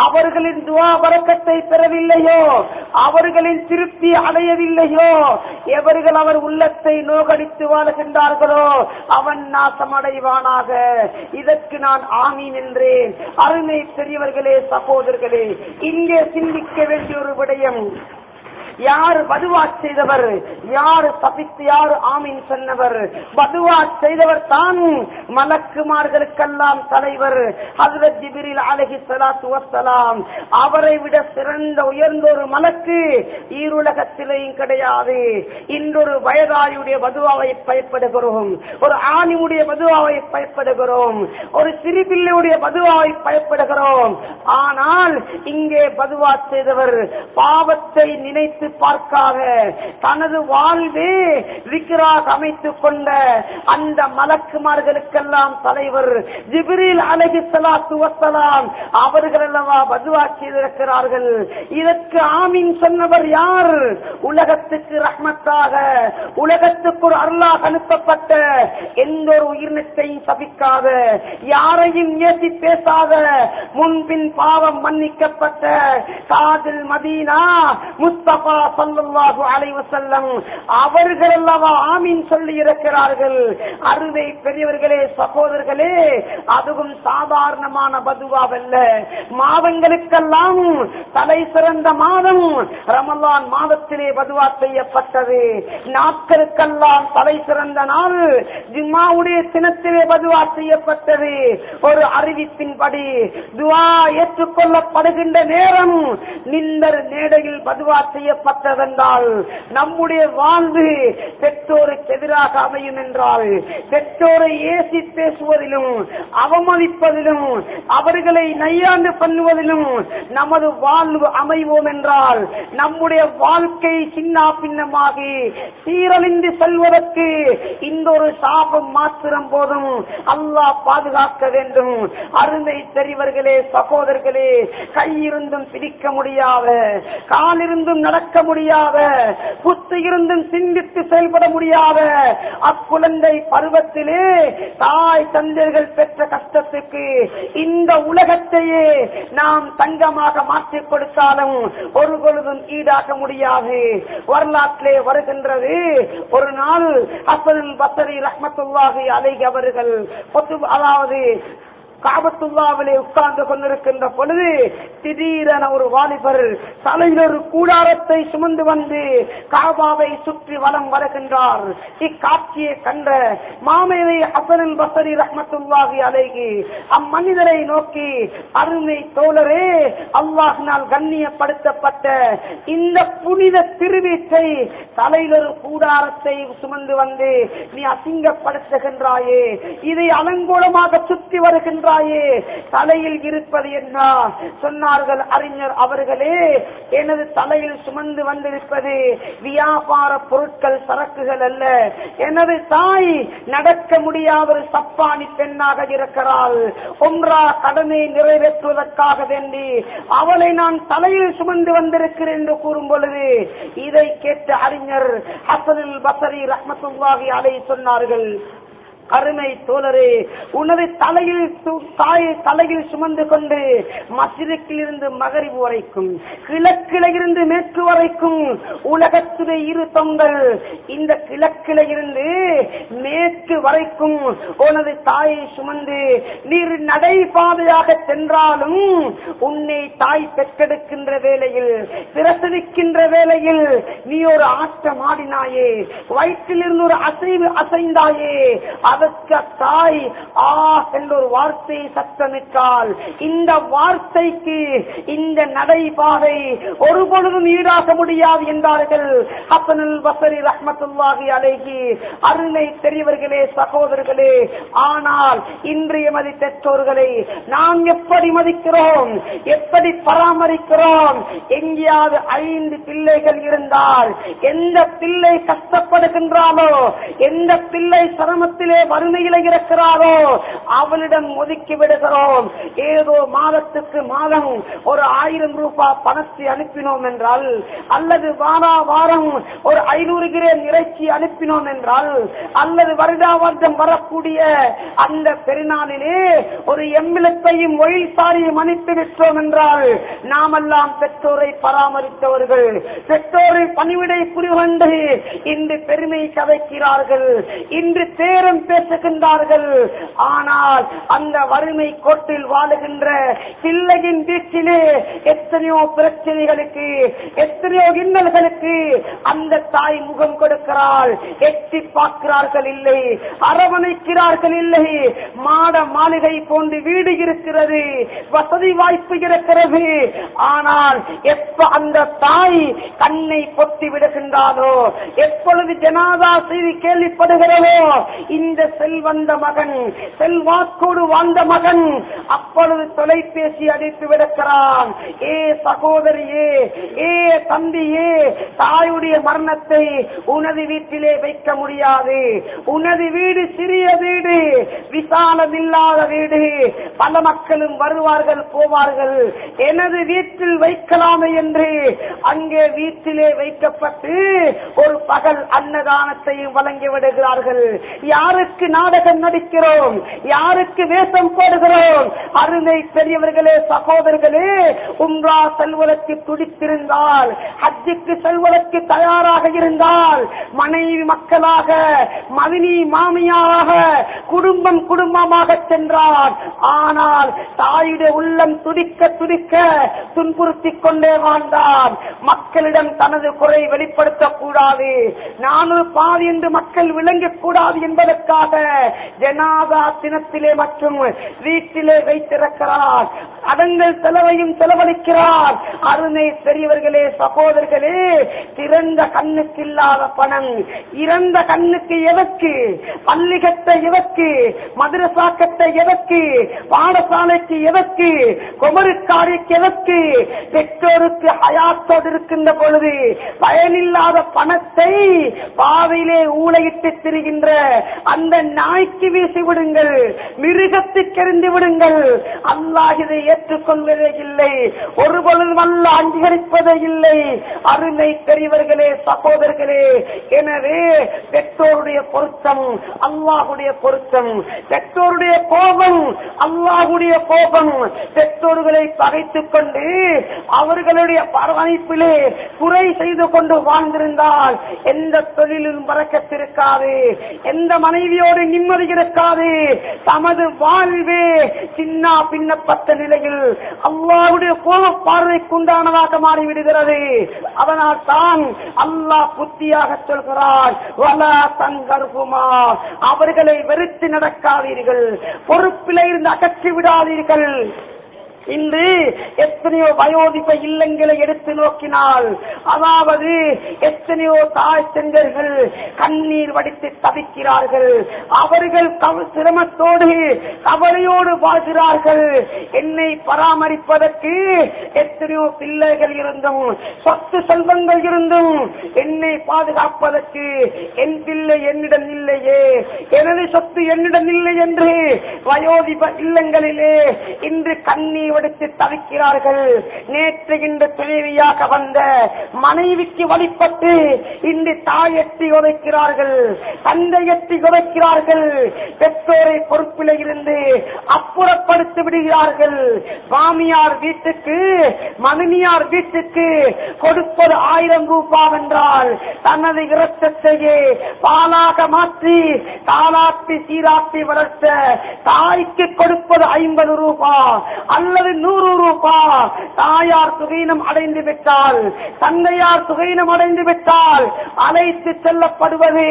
அவர்களின் துவா வரக்கத்தை பெறவில்லையோ அவர்களின் திருப்தி அடையவில்லையோ எவர்கள் அவர் உள்ளத்தை நோகடித்து வாழ்கின்றார்களோ அவன் நாசமடைவானாக. இதற்கு நான் ஆமீன் என்றேன் அருமை பெரியவர்களே சகோதரர்களே இங்கே சிந்திக்க வேண்டிய ஒரு விடயம். யார் வதுவா செய்தவர்? யார் தப்பித்து யார் ஆமீன் சொன்னவர்? வதுவா செய்தவர் தான் மலக்குமார்களுக்கெல்லாம் தலைவர். ஹசரத் ஜிபிரில் அலஹி சலாத்து வசலாம் அவரை விட சிறந்த உயர்ந்த ஒரு மலக்கு ஈருலகத்திலேயும் கிடையாது. இன்றொரு வயதாயுடைய வதுவாவை பயப்படுகிறோம். ஒரு ஆணியுடைய வதுவாவை பயப்படுகிறோம். ஒரு சிறுபிள்ளையுடைய வதுவாவை பயப்படுகிறோம். ஆனால் இங்கே பதுவா செய்தவர் பாவத்தை நினைத்து எதிர்பார்க்காத தனது வாழ்வே விக்கிராக அமைத்துக் கொண்ட அந்த மலக்குமார்களுக்கெல்லாம் தலைவர் ஜிபிரில் அலகி சலாத்து அவர்கள் அல்லவா பதுவா செய்திருக்கிறார்கள். இதற்கு ஆமீன் சொன்னவர் யார்? உலகத்துக்கு ரஹ்மத்தாக உலகத்துக்கு ஒரு அருளாக அனுப்பப்பட்ட எந்த ஒரு உயிரினத்தையும் சபிக்காத யாரையும் ஏசி பேசாத முன்பின் பாவம் மன்னிக்கப்பட்ட காதில் மதீனா முஸ்தபா அவர்கள் அல்லவா ஆமீன் சொல்லி இருக்கிறார்கள். அருமை பெரியவர்களே சகோதரர்களே அதுவும் சாதாரணமான பதுவாவல்ல. மாதங்களுக்கெல்லாம் தலை சிறந்த மாதம். ரமலான் மாதத்திலே பதுவா செய்யப்பட்டது. நாட்களுக்கெல்லாம் தலை சிறந்த நாள். ஜிம்மாவுடைய தினத்திலே பதுவா செய்யப்பட்டது. ஒரு அறிவிப்பின்படி துவா ஏற்றுக்கொள்ளப்படுகின்ற நேரம் நிந்தர் மேடையில் பதுவா செய்யப்பட்ட அமைக்கப்பட்டதென்றால் நம்முடைய வாழ்வு பெற்றோருக்கு எதிராக அமையும் என்றால் பெற்றோரை ஏசி பேசுவதிலும் அவமதிப்பதிலும் அவர்களை நையாண்டு பண்ணுவதிலும் நமது வாழ்வு அமைவோம் என்றால் நம்முடைய வாழ்க்கை சின்ன பின்னமாகி சீரழிந்து செல்வதற்கு இந்த ஒரு சாபம் மாத்திரம் போதும். அல்லாஹ் பாதுகாக்க வேண்டும். அருமை தெரிவர்களே சகோதரர்களே கையிருந்தும் பிடிக்க முடியாத காலிருந்தும் நடக்க முடியாத புத்து இருந்தும் சிந்தித்து செயல்பட முடியாத அக்குழந்தை பருவத்திலே தாய் தந்தைகள் பெற்ற கஷ்டத்துக்கு இந்த உலகத்தையே நாம் தங்கமாக மாற்றிக் கொடுத்தாலும் ஒரு பொழுதும் ஈடாக்க முடியாது. வரலாற்றிலே வருகின்றது ஒரு நாள் அசல் பசரி ரஹ்மத்துல்லாஹி அலைஹி அவர்கள் அதாவது காபத்துல்லாவிலே உட்கார்ந்து கொண்டிருக்கின்ற பொழுது திடீரென ஒரு வாலிபர் தலையில் ஒரு கூடாரத்தை சுமந்து வந்து காபாவை சுற்றி வலம் வருகின்றார். இக்காட்சியை கண்ட மாமேதை அசனன் பசரி ரஹ்மத்துல்லாஹி அலைகி அம்மனிதரை நோக்கி அருமை தோழரே அல்லாஹினால் கண்ணியப்படுத்தப்பட்ட இந்த புனித திருவீச்சை தலையில் ஒரு கூடாரத்தை சுமந்து வந்து நீ அசிங்கப்படுத்துகின்றாயே. இதை அலங்கோலமாக சுற்றி வருகின்றாயே தலையில் இருப்பது என்ன? சொன்னார்கள் அறிஞர் அவர்களே எனது தலையில் சுமந்து வந்திருப்பது வியாபார பொருட்கள் சரக்குகள் அல்ல. எனது தாய் நடக்க முடியாத ஒரு சப்பானி பெண்ணாக இருக்கிறாள். ஒன்றா கடனை நிறைவேற்றுவதற்காக வேண்டி அவளை நான் தலையில் சுமந்து வந்திருக்கிறேன் என்று கூறும் பொழுது இதை கேட்ட அறிஞர் ஹசனில் பசரி ரஹ்மத்துல்லாஹி அலை சொன்னார்கள். அருமை தோழரே உனது தலையில் தாயை தலையில் சுமந்து கொண்டு மசிதத்தில் இருந்து மகரிவு வரைக்கும் கிழக்கில இருந்து மேற்கு வரைக்கும் உலகத்துடைய இரு தொங்கல் இந்த கிழக்கில இருந்து மேற்கு வரைக்கும் உனது தாயை சுமந்து நீர் நடைபாதையாக சென்றாலும் உன்னை தாய் பெற்றெடுக்கின்ற வேளையில் பிரசவிக்கின்ற வேளையில் நீ ஒரு ஆட்டம் ஆடினாயே வயிற்றிலிருந்து ஒரு அசைவு அசைந்தாயே அதற்கு தாய் ஆ என்ற ஒரு வார்த்தையை சத்தமிட்டால் இந்த வார்த்தைக்கு இந்த நடைபாதை ஒரு பொழுதும் ஈடாக முடியாது என்றார்கள். ஹசனுல் பசரி ரஹ்மத்துல்லாஹி அலைஹி அருளை தெரியவர்களே சகோதரர்களே ஆனால் இன்றைய மதி பெற்றோர்களை நாம் எப்படி மதிக்கிறோம்? எப்படி பராமரிக்கிறோம்? எங்கேயாவது ஐந்து பிள்ளைகள் இருந்தால் எந்த பிள்ளை கஷ்டப்படுகின்றாலோ எந்த பிள்ளை சிரமத்திலே வறுமையில இருக்கிறாரோ அவளிடம் ஒதுக்கி விடுகிறோம். ஏதோ மாதத்துக்கு மாதம் ஒரு ஆயிரம் ரூபாய் பணத்தை அனுப்பினோம் என்றால் அல்லது வாரா வாரம் ஒரு ஐநூறு கிரேம் இறைச்சி அனுப்பினோம் என்றால் அல்லது வருடா வருடம் வரக்கூடிய அந்த பெருநாளிலே ஒரு எம்மிலத்தையும் ஒயில் சாரியும் அனுப்பி விட்டோம் என்றால் நாமெல்லாம் பெற்றோரை பராமரித்தவர்கள் பெற்றோரை பணிவிடை புரிவண்டு இன்று பெருமை கதைக்கிறார்கள். இன்று பேரம் பேர் பேசுகின்றார்கள். ஆனால் அந்த வறுமை கோட்டில் வாழுகின்ற பிள்ளையின் வீட்டிலே எத்தனையோ பிரச்சனைகளுக்கு எத்தனையோ இன்னல்களுக்கு அந்த தாய் முகம் கொடுக்கிறாள். எட்டி பார்க்கிறார்கள் இல்லை அரவணைக்கிறார்கள் இல்லை. மாட மாளிகை போன்று வீடு இருக்கிறது வசதி வாய்ப்பு இருக்கிறது. ஆனால் எப்ப அந்த தாய் கண்ணை பொத்தி விடுகின்றாரோ எப்பொழுது ஜனாதா செய்தி கேள்விப்படுகிறதோ இந்த செல்வந்த மகன் செல்வாக்கோடு வாழ்ந்த மகன் அப்பொழுது தொலைபேசி அடித்து விடுக்கிறான். ஏ சகோதரியே ஏ தம்பியே தாயுடைய மரணத்தை உனது வீட்டிலே வைக்க முடியாது. உனது வீடு சிறிய வீடு விசாலமில்லாத வீடு. பல மக்களும் வருவார்கள் போவார்கள். எனது வீட்டில் வைக்கலாமே என்று அங்கே வீட்டிலே வைக்கப்பட்டு ஒரு பகல் அன்னதானத்தையும் வழங்கி விடுகிறார்கள். யாருக்கு நாடகம் நடிக்கிறோம்? யாருக்கு வேஷம் போடுகிறோம்? அருமை பெரியவர்களே சகோதரர்களே உம்ரா செல்வதற்கு துடித்திருந்தால் ஹஜ்ஜுக்கு செல்வதற்கு தயாராக இருந்தால் மனைவி மக்களாக மதினி மாமியாராக குடும்பம் குடும்பமாக சென்றார். ஆனால் தாயுடைய உள்ளம் துடிக்க துடிக்க துன்புறுத்திக் கொண்டே வாழ்ந்தான் மக்களிடம் தனது குறை வெளிப்படுத்தக்கூடாது நானும் பாதி என்று மக்கள் விளங்கக்கூடாது என்பதற்காக முழுமையாக ஜனாதா தினத்திலே மற்றும் வீட்டிலே வைத்திருக்கிறார். அதங்கள் செலவையும் செலவழிக்கிறார். அருமை பெரியவர்களே சகோதரர்களே திறந்த கண்ணுக்கு இல்லாத பணம் இறந்த கண்ணுக்கு எவக்கு பள்ளிகத்தை எவக்கு மதுரசாக்கத்தை எவக்கு பாடசாலைக்கு எவக்கு குமருக்காரிக்கு எவக்கு பெற்றோருக்கு அயாத்தோடு இருக்கின்ற பொழுது பயனில்லாத பணத்தை பாதையிலே ஊழையிட்டு திரிகின்ற அந்த நாய்க்கு வீசி விடுங்கள். மிருகத்துக்கு எறிந்து விடுங்கள். அல்லாஹ் இதை ஏற்றுக்கொள்வதே இல்லை. ஒருபொழுதும் அல்ல அங்கீகரிப்பதே இல்லை. அருமை பெரியவர்களே சகோதரர்களே எனவே பெற்றோருடைய பொருத்தம் அல்லாஹுடைய பொருத்தம். பெற்றோருடைய கோபம் அல்லாஹுடைய கோபம். பெற்றோர்களை பகைத்துக் கொண்டு அவர்களுடைய பரவணைப்பிலே குறை செய்து கொண்டு வாழ்ந்திருந்தால் எந்த தொழிலும் பறக்கத்திருக்காது எந்த மனைவி மனைவியோடு நிம்மதி கிடைக்காது தமது வாழ்வே சின்ன பின்னப்பட்ட நிலையில் அல்லாவுடைய கோப பார்வைக்குண்டானதாக மாறிவிடுகிறது. அதனால் தான் அல்லாஹ் புத்தியாக சொல்கிறார் வலா தங்கர்புமா அவர்களை வெறுத்து நடக்காதீர்கள். பொறுப்பில் இருந்து அகற்றி விடாதீர்கள் இன்று எத்தனையோ வயோதிப இல்லங்களை எடுத்து நோக்கினால் அதாவது எத்தனையோ தாய் செங்கர்கள் கண்ணீர் வடித்து தவிக்கிறார்கள். அவர்கள் சிரமத்தோடு கவலையோடு வாழ்கிறார்கள். என்னை பராமரிப்பதற்கு எத்தனையோ பிள்ளைகள் இருந்தும் சொத்து செல்வங்கள் இருந்தும் என்னை பாதுகாப்பதற்கு என் பிள்ளை என்னிடம் இல்லையே. எனது சொத்து என்னிடம் இல்லை என்று வயோதிப இல்லங்களிலே இன்று கண்ணீர் வடித்து தவிக்கிறார்கள். நேற்று இன்று துணைவியாக வந்த மனைவிக்கு வழிபட்டு இன்று தாயெட்டி உதைக்கிறார்கள். தந்தையெட்டி உதைக்கிறார்கள். பெற்றோரை பொறுப்பில் இருந்து அப்புறப்படுத்தி விடுகிறார்கள். மாமியார் வீட்டுக்கு மனுமியார் வீட்டுக்கு கொடுப்பது ஆயிரம் ரூபாய் என்றால் தனது இரத்தத்தையே பாலாக மாற்றி தாளாட்டி சீராட்டி வளர்த்த தாய்க்கு கொடுப்பது ஐம்பது ரூபாய் அல்லது நூறு ரூபாய் தாயார் சுகீனம் அடைந்து விட்டால் தந்தையார் சுகீனம் அடைந்து விட்டால் அழைத்து செல்லப்படுவது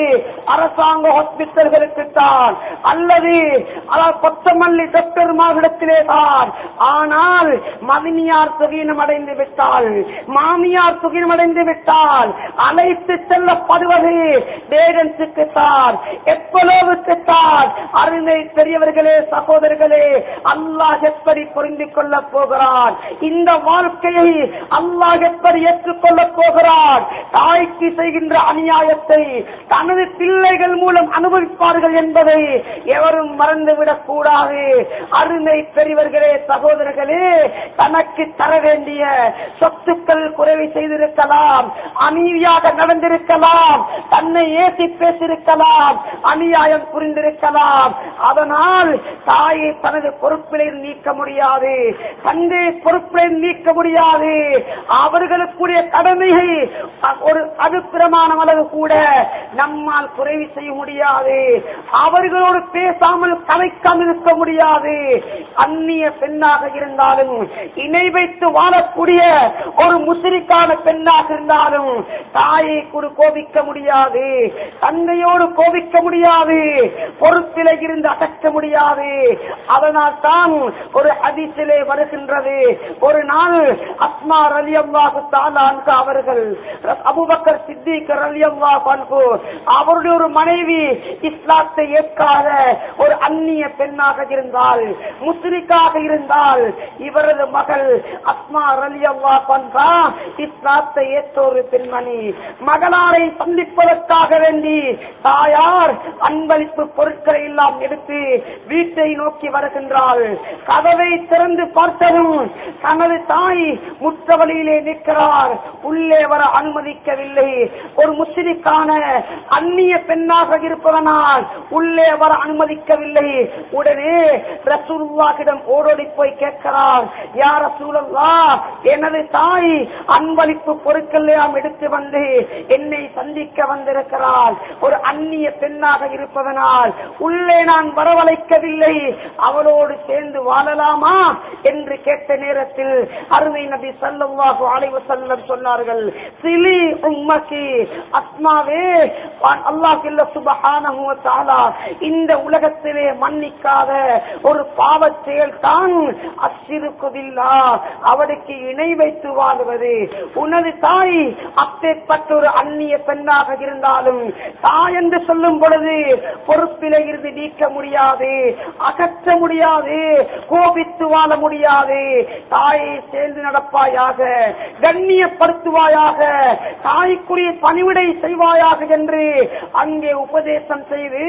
அரசாங்க ஹாஸ்பிட்டல்களுக்கு தான். அல்லது கொத்தமல்லி டாக்டர் மாவிடத்திலே தான். ஆனால் மதினியார் சுகீனம் அடைந்து விட்டால் மாமியார் சுகீனம் அடைந்து விட்டால் அழைத்து செல்லப்படுவது பேரன்ஸுக்கு தான். எப்பளவுக்கு தான்? அருமை பெரியவர்களே சகோதரர்களே அல்லாஹ் எப்படி புரிந்து கொள்ளப் போகிறான். இந்த வாழ்க்கையை அல்லாஹ் எப்படி ஏற்றுக்கொள்ளப் போகிறான்? தாய்க்கு செய்கின்ற அநியாயத்தை தனது பிள்ளைகள் மூலம் அனுபவிப்பார்கள் என்பதை எவரும் மறந்துவிடக் கூடாது. அருமை பெரியவர்களே சகோதரர்களே தனக்கு தர வேண்டிய சொத்துக்கள் குறைவு செய்திருக்கலாம் அநீதியாக நடந்திருக்கலாம் தன்னை ஏசி பேசியிருக்கலாம் அநியாயம் புரிந்திருக்கலாம். அதனால் தாயை தனது பொறுப்பிலை நீக்க முடியாது. தந்தை பொறுப்பை நீக்க முடியாது. அவர்களுக்குரிய கடமையை ஒரு அபிப்பிரமாணம் அளவு கூட நம்மால் குறைவு செய்ய முடியாது. அவர்களோடு பேசாமல் கலைக்காமல் இருக்க முடியாது. அந்நிய பெண்ணாக இருந்தாலும் இணை வைத்து வாழக்கூடிய ஒரு முசிறிக்கான பெண்ணாக இருந்தாலும் தாயை கூட கோபிக்க முடியாது. தந்தையோடு கோபிக்க முடியாது. பொறுப்பில இருந்து அகற்ற முடியாது. அதனால் தான் ஒரு அதிசிலே வருகின்றது. ஒரு நாள் அஸ்மா ரலி அல்லாஹு தாலான்கு அவர்கள் அபுபக்கர் சித்திக் ரலி அல்லாஹு அவருடைய ஒரு மனைவி இஸ்லாத்தை ஏற்காத ஒரு அந்நிய பெண்ணாக இருந்தால் முஸ்லிக்காக இருந்தால் இவரது மகள் அஸ்மா ரலி அல்லாஹா இஸ்லாத்தை ஏற்ற ஒரு பெண்மணி. மகளாரை சந்திப்பதற்காக வேண்டி தாயார் அன்பளிப்பு பொருட்களை எல்லாம் எடுத்து வீட்டை நோக்கி வருகின்றாள். கதவை திறந்து பார்த்ததும் தனது தாய் முற்றவழியிலே நிற்கிறார். உள்ளே வர அனுமதிக்கவில்லை. ஒரு முஸ்லிக்கான அந்நிய பெண்ணாக இருப்பதனால் உள்ளே வர அனுமதிக்கவில்லை. உடனே ரசூலுல்லாஹிடம் ஓடோடி போய் கேட்கிறார் யார் ரசூலல்லா எனது தாய் அன்பளிப்பு பொருட்கள் எல்லாம் எடுத்து வந்து என்னை சந்திக்க வந்திருக்கிறாள். ஒரு அந்நிய பெண்ணாக இருப்பதனால் உள்ளே நான் வரவழைக்கவில்லை. அவளோடு சேர்ந்து வாழலாமா? என்று கேட்ட நேரத்தில் அருமை நபி ஸல்லல்லாஹு அலைவு செல்லம் சொன்னார்கள் சிலி உம்மக்கி அத்மாவே அல்லாஹ் இல்ல சுபஹானஹு இந்த உலகத்திலே மன்னிக்காத ஒரு பாவச் செயல் தான் அச்சிருக்குதில்லா அவருக்கு இணை வைத்து வாழ்வது. உனது தாய் அப்பேற்பட்ட ஒரு அந்நிய பெண்ணாக இருந்தாலும் தாய் என்று சொல்லும் பொழுது பொறுப்பிலே இருந்து நீக்க முடியாது அகற்ற முடியாது கோபித்து வாழ முடியாது முடியாது. தாயை சேர்ந்து நடப்பாயாக கண்ணியப்படுத்துவாயாக தாய்க்குரிய பணிவிடை செய்வாயாக என்று அங்கே உபதேசம் செய்து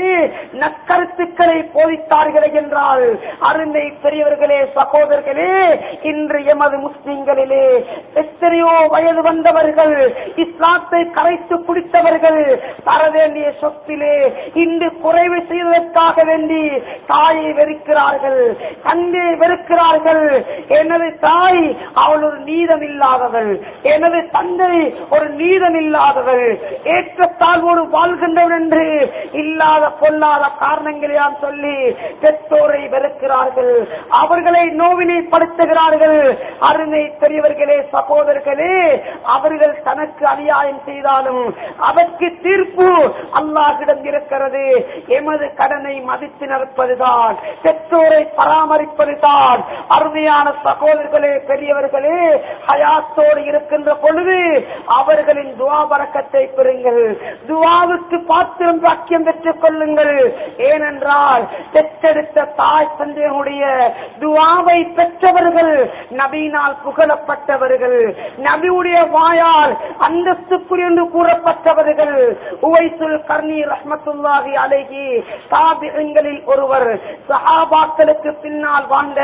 நக்கருத்துக்களை போதித்தார்களே என்றால் அருந்தை பெரியவர்களே சகோதரர்களே இன்று எமது முஸ்லிம்களிலே எத்தனையோ வயது வந்தவர்கள் இஸ்லாத்தை கரைத்து குடித்தவர்கள் தர வேண்டிய சொத்திலே இன்று குறைவு செய்வதற்காக வேண்டி தாயை வெறுக்கிறார்கள் தந்தை வெறுக்கிறார்கள் இல்லாதவர்கள் எனது தாய் அவள் ஒரு நீதம் இல்லாதவள் எனது தந்தை ஒரு நீதம் இல்லாதவள் ஏற்றத்தாழ்வோடு வாழ்கின்றவன் என்று இல்லாத பொல்லாத காரணங்களையாம் சொல்லி பெற்றோரை வெறுக்கிறார்கள். அவர்களை நோவினைப்படுத்துகிறார்கள் அருமை பெரியவர்களே சகோதரர்களே அவர்கள் தனக்கு அநியாயம் செய்தாலும் அதற்கு தீர்ப்பு அல்லாஹிடம் இருக்கிறது. எமது கடனை மதித்து நடப்பதுதான். பெற்றோரை பராமரிப்பதுதான். அருமையான சகோதரர்களே பெரியவர்களே ஹயாத்தோடு இருக்கின்ற பொழுது அவர்களின் துவா பறக்கத்தை பெறுங்கள். துவாவுக்கு பாத்திரம் பாக்கியம் பெற்றுக் கொள்ளுங்கள். ஏனென்றால் பெற்றெடுத்த தாய் தந்தையுடைய துவாவை பெற்றவர்கள் நபியினால் புகழப்பட்டவர்கள் நபியுடைய வாயால் அந்தஸ்துக்குரிய என்று கூறப்பட்டவர்கள். உவைசுல் கர்ணி ரஹ்மத்துல்லாஹி அழகி தாபிகளில் ஒருவர் சஹாபாக்களுக்கு பின்னால் வாழ்ந்த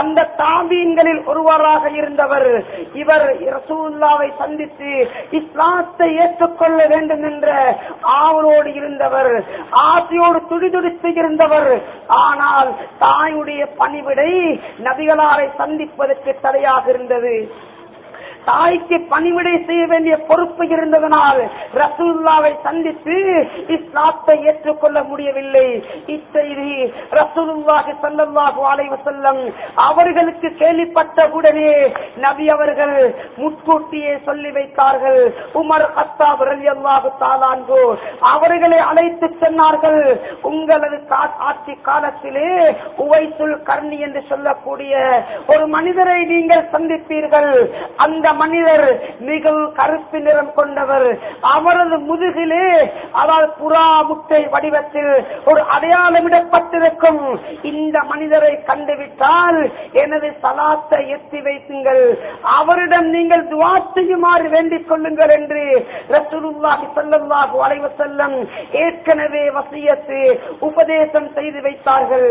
அந்த தாபீன்களில் ஒருவராக இருந்தவர் இவர் ரசூல்லாவை சந்தித்து இஸ்லாத்தை ஏற்றுக்கொள்ள வேண்டும் என்ற ஆவலோடு இருந்தவர் ஆசையோடு துடிதுடித்து இருந்தவர். ஆனால் தாயுடைய பணிவிடை நபிகளாரை சந்திப்பதற்கு தடையாக இருந்தது. தாய்க்கு பணிவிடை செய்ய வேண்டிய பொறுப்பு இருந்ததனால் ரசூல்லாவை சந்தித்து இஸ்லாத்தை ஏற்றுக்கொள்ள முடியவில்லை. இச்செய்தி ரசூலுல்லாஹி ஸல்லல்லாஹு அலைஹி வஸல்லம் அவர்களுக்கு கேள்விப்பட்ட உடனே நபி அவர்கள் முன்கூட்டியே சொல்லி வைத்தார்கள். உமர் கத்தாப் ரலியல்லாஹு தஆலா அவர்களை அழைத்து சொன்னார்கள். உங்களது ஆட்சி காலத்திலே உவைசுல் கர்ணி என்று சொல்லக்கூடிய ஒரு மனிதரை நீங்கள் சந்திப்பீர்கள். அந்த மனிதர் மிகவும் கருப்பு நிறம் கொண்டவர். அவரது முதுகிலே அதாவது புறா முட்டை வடிவத்தில் ஒரு அடையாளமிடப்பட்டிருக்கும் இந்த மனிதரை கண்டுவிட்டால் எனது சலாத்தை எத்தி வைத்துங்கள் அவரிடம் நீங்கள் துவா செய்யுமாறு வேண்டிக் கொள்ளுங்கள் என்று ரசூலுல்லாஹி ஸல்லல்லாஹு அலைஹி வஸல்லம் ஏற்கனவே வசியத்து உபதேசம் செய்து வைத்தார்கள்.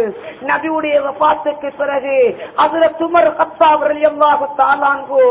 நபியுடைய வஃபாத்துக்கு பிறகு ஹஜ்ரத் உமர் கத்தாப் ரலியல்லாஹு தஆலா அன்ஹு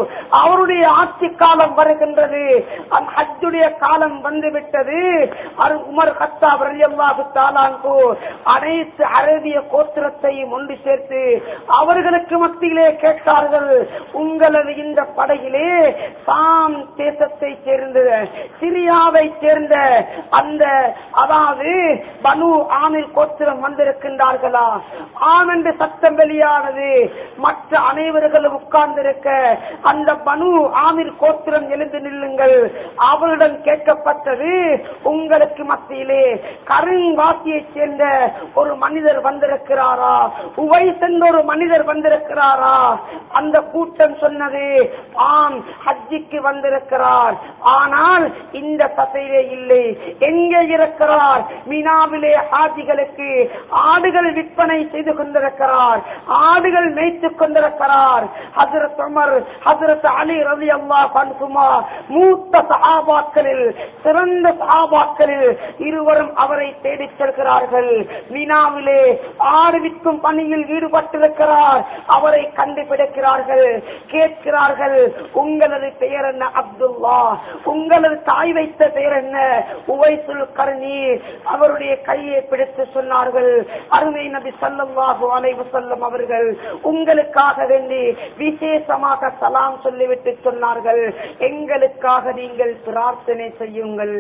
அவருடைய ஆட்சி காலம் வருகின்றது. அந்த ஹஜ்ஜுடைய காலம் வந்துவிட்டது. அரு- உமர் கத்தாப் ரலியல்லாஹு தஆலா அனைத்து அரேபிய கோத்திரத்தையும் ஒன்று சேர்த்து அவர்களுக்கு மத்தியிலே கேட்டார்கள் உங்களது இந்த படையிலே சாம் தேசத்தை சேர்ந்த சிரியாவை சேர்ந்த அந்த அதாவது பனு ஆமில் கோத்திரம் வந்திருக்கின்றார்களா? ஆம் என்று சத்தம் வெளியானது. மற்ற அனைவர்களும் உட்கார்ந்திருக்க அந்த பனு ஆமிர் கோத்திரம் எழுந்து நில்லுங்கள். அவளிடம் கேட்கப்பட்டது உங்களுக்கு மத்தியிலே கருங்காசியைச் சேர்ந்த ஒரு மனிதர் வந்திருக்கிறாரா? உவை சென்ற ஒரு மனிதர் வந்திருக்கிறாரா? அந்த கூட்டம் சொன்னது ஆம் ஹஜ்ஜிக்கு வந்திருக்கிறார். ஆனால் இந்த தசையிலே இல்லை. எங்கே இருக்கிறார்? மீனாவிலே ஹாஜிகளுக்கு ஆடுகள் விற்பனை செய்து கொண்டிருக்கிறார். ஆடுகள் மேய்த்துக் கொண்டிருக்கிறார். ஹசரத் உமர் ஹசரத் அலி ரவி அல்லா பன்சுமா மூத்த சகாபாக்களில் சிறந்த சகாபாக்களில் இருவரும் அவரை தேடிச் செல்கிறார்கள். வினாவிலே ஆடு விற்கும் பணியில் ஈடுபட்டிருக்கிறார். அவரை கண்டுபிடிக்கிறார்கள். கேட்கிறார்கள் உங்களது பெயர் என்ன அப்துல்லா? உங்களது தாய் வைத்த பெயர் என்ன? உவைசுல் கருணி அவருடைய கையை பிடித்து சொன்னார்கள் அருமை நபி சொல்லம் அலைஹி வஸல்லம் அவர்கள் உங்களுக்காக வேண்டி விசேஷமாக சலாம் சொல்லிவிட்டு சொன்னார்கள். எங்களுக்காக நீங்கள் பிரார்த்தனை செய்யுங்கள்.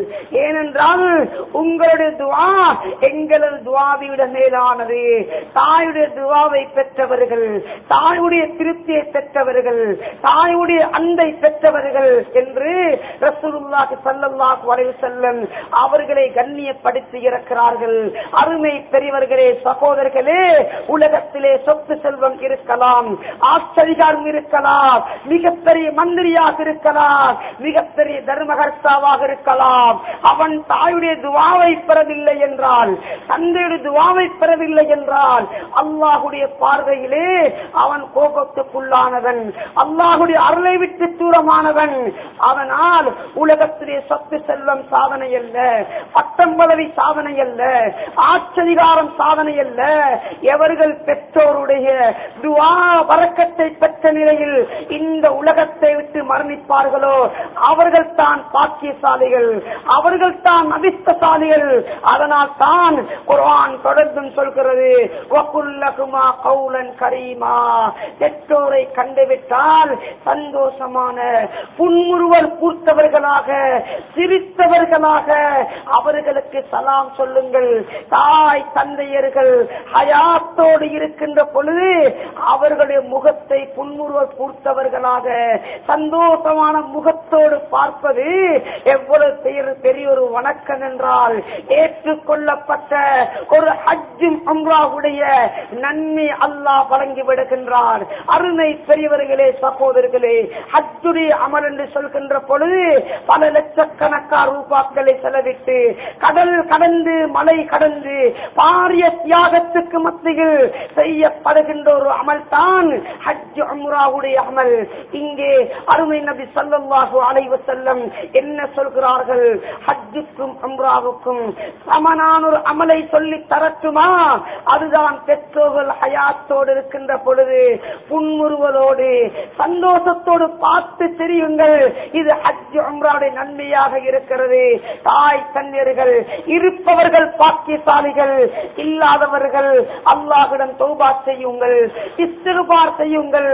ஏனென்றால் உங்களுடைய துவா எங்களது துவாவை விட மேலானது. தாயுடைய துவாவை பெற்றவர்கள் தாயுடைய திருப்தியை பெற்றவர்கள் தாயுடைய அன்பை பெற்றவர்கள் என்று ரசூலுல்லாஹி ஸல்லல்லாஹு அலைஹி வஸல்லம் அவர்களை கண்ணியப்படுத்தி இருக்கிறார்கள் அருமை பெரியவர்களே சகோதரர்களே உலகத்திலே சொத்து செல்வம் இருக்கலாம் ஆச்சரியம் இருக்கலாம் மிகப்பெரிய மந்திரியாக இருக்கலாம் மிகப்பெரிய தர்மகர்த்தாவாக இருக்கலாம். அவன் தாயுடைய துவாவை பெறவில்லை என்றால் தந்தையுடைய துவாவை பெறவில்லை என்றால் அல்லாஹுடைய பார்வையிலே அவன் கோபத்துக்குள்ளானவன் அல்லாஹுடைய அருளை விட்டு தூரமானவன். அவனால் உலகத்திலே சொத்து செல்வம் சாதனை அல்ல பட்டம் பதவி சாதனை அல்ல ஆச்சரிகாரம் சாதனை அல்ல. எவர்கள் பெற்றோருடைய துவா வரக்கத்தை பெற்ற நிலையில் இந்த உலகத்தை விட்டு மரணிப்பார்களோ? அவர்கள் தான் பாக்கியசாலிகள். அவர்கள் தான் அதிர்ஷ்டசாலிகள். அதனால் தான் குர்வான் தொடர்ந்தும் சொல்கிறது. கவுலன் கரீமா. பெற்றோரை கண்டுவிட்டால் சந்தோஷமான புன்முறுவல் பூர்த்தவர்களாக சிரித்தவர்களாக அவர்களுக்கு சலாம் சொல்லுங்கள். தாய் தந்தையர்கள் ஹயாத்தோடு இருக்கின்ற பொழுது அவர்களுடைய முகத்தை புன்முறுவல் பூர்த்தவர்களாக சந்தோஷமான முகத்தோடு பார்ப்பது எவ்வளவு பெரிய பெரிய ஒரு வணக்கம் என்றால் ஏற்றுக்கொள்ளப்பட்ட ஒரு அஜும் அம்ராவுடைய நன்மை அல்லாஹ் வழங்கி விடுகின்றார். அருமை பெரியவர்களே சகோதரர்களே ஹஜ்ஜுடைய அமல் என்று சொல்கின்ற பொழுது பல லட்சக்கணக்கான ரூபாக்களை செலவிட்டு கடல் கடந்து மலை கடந்து பாரிய தியாகத்துக்கு மத்தியில் செய்யப்படுகின்ற ஒரு அமல் தான் ஹஜ் அம்ராவுடைய அமல். இங்கே அருமை நபி ஸல்லல்லாஹு அலைஹி வஸல்லம் என்ன சொல்கிறார்கள்? ஹஜ்ஜுக்கும் அம்ராவுக்கும் சமனான ஒரு அமலை சொல்லி தரட்டுமா? அதுதான் பெற்றோர்கள் ஹயாத்தோடு இருக்கின்ற பொழுது புன்முறுவலோடு சந்தோஷத்தோடு பார்த்து தெரியுங்கள். இது ஹஜ் அம்ராவுடைய நன்மையாக இருக்கிறது. தாய் தன்னியர்கள் இருப்பவர்கள் பாக்கியசாலிகள் இல்லாதவர்கள் அல்லாஹிடம் தௌபா செய்யுங்கள் இஸ்திருபார் செய்யுங்கள்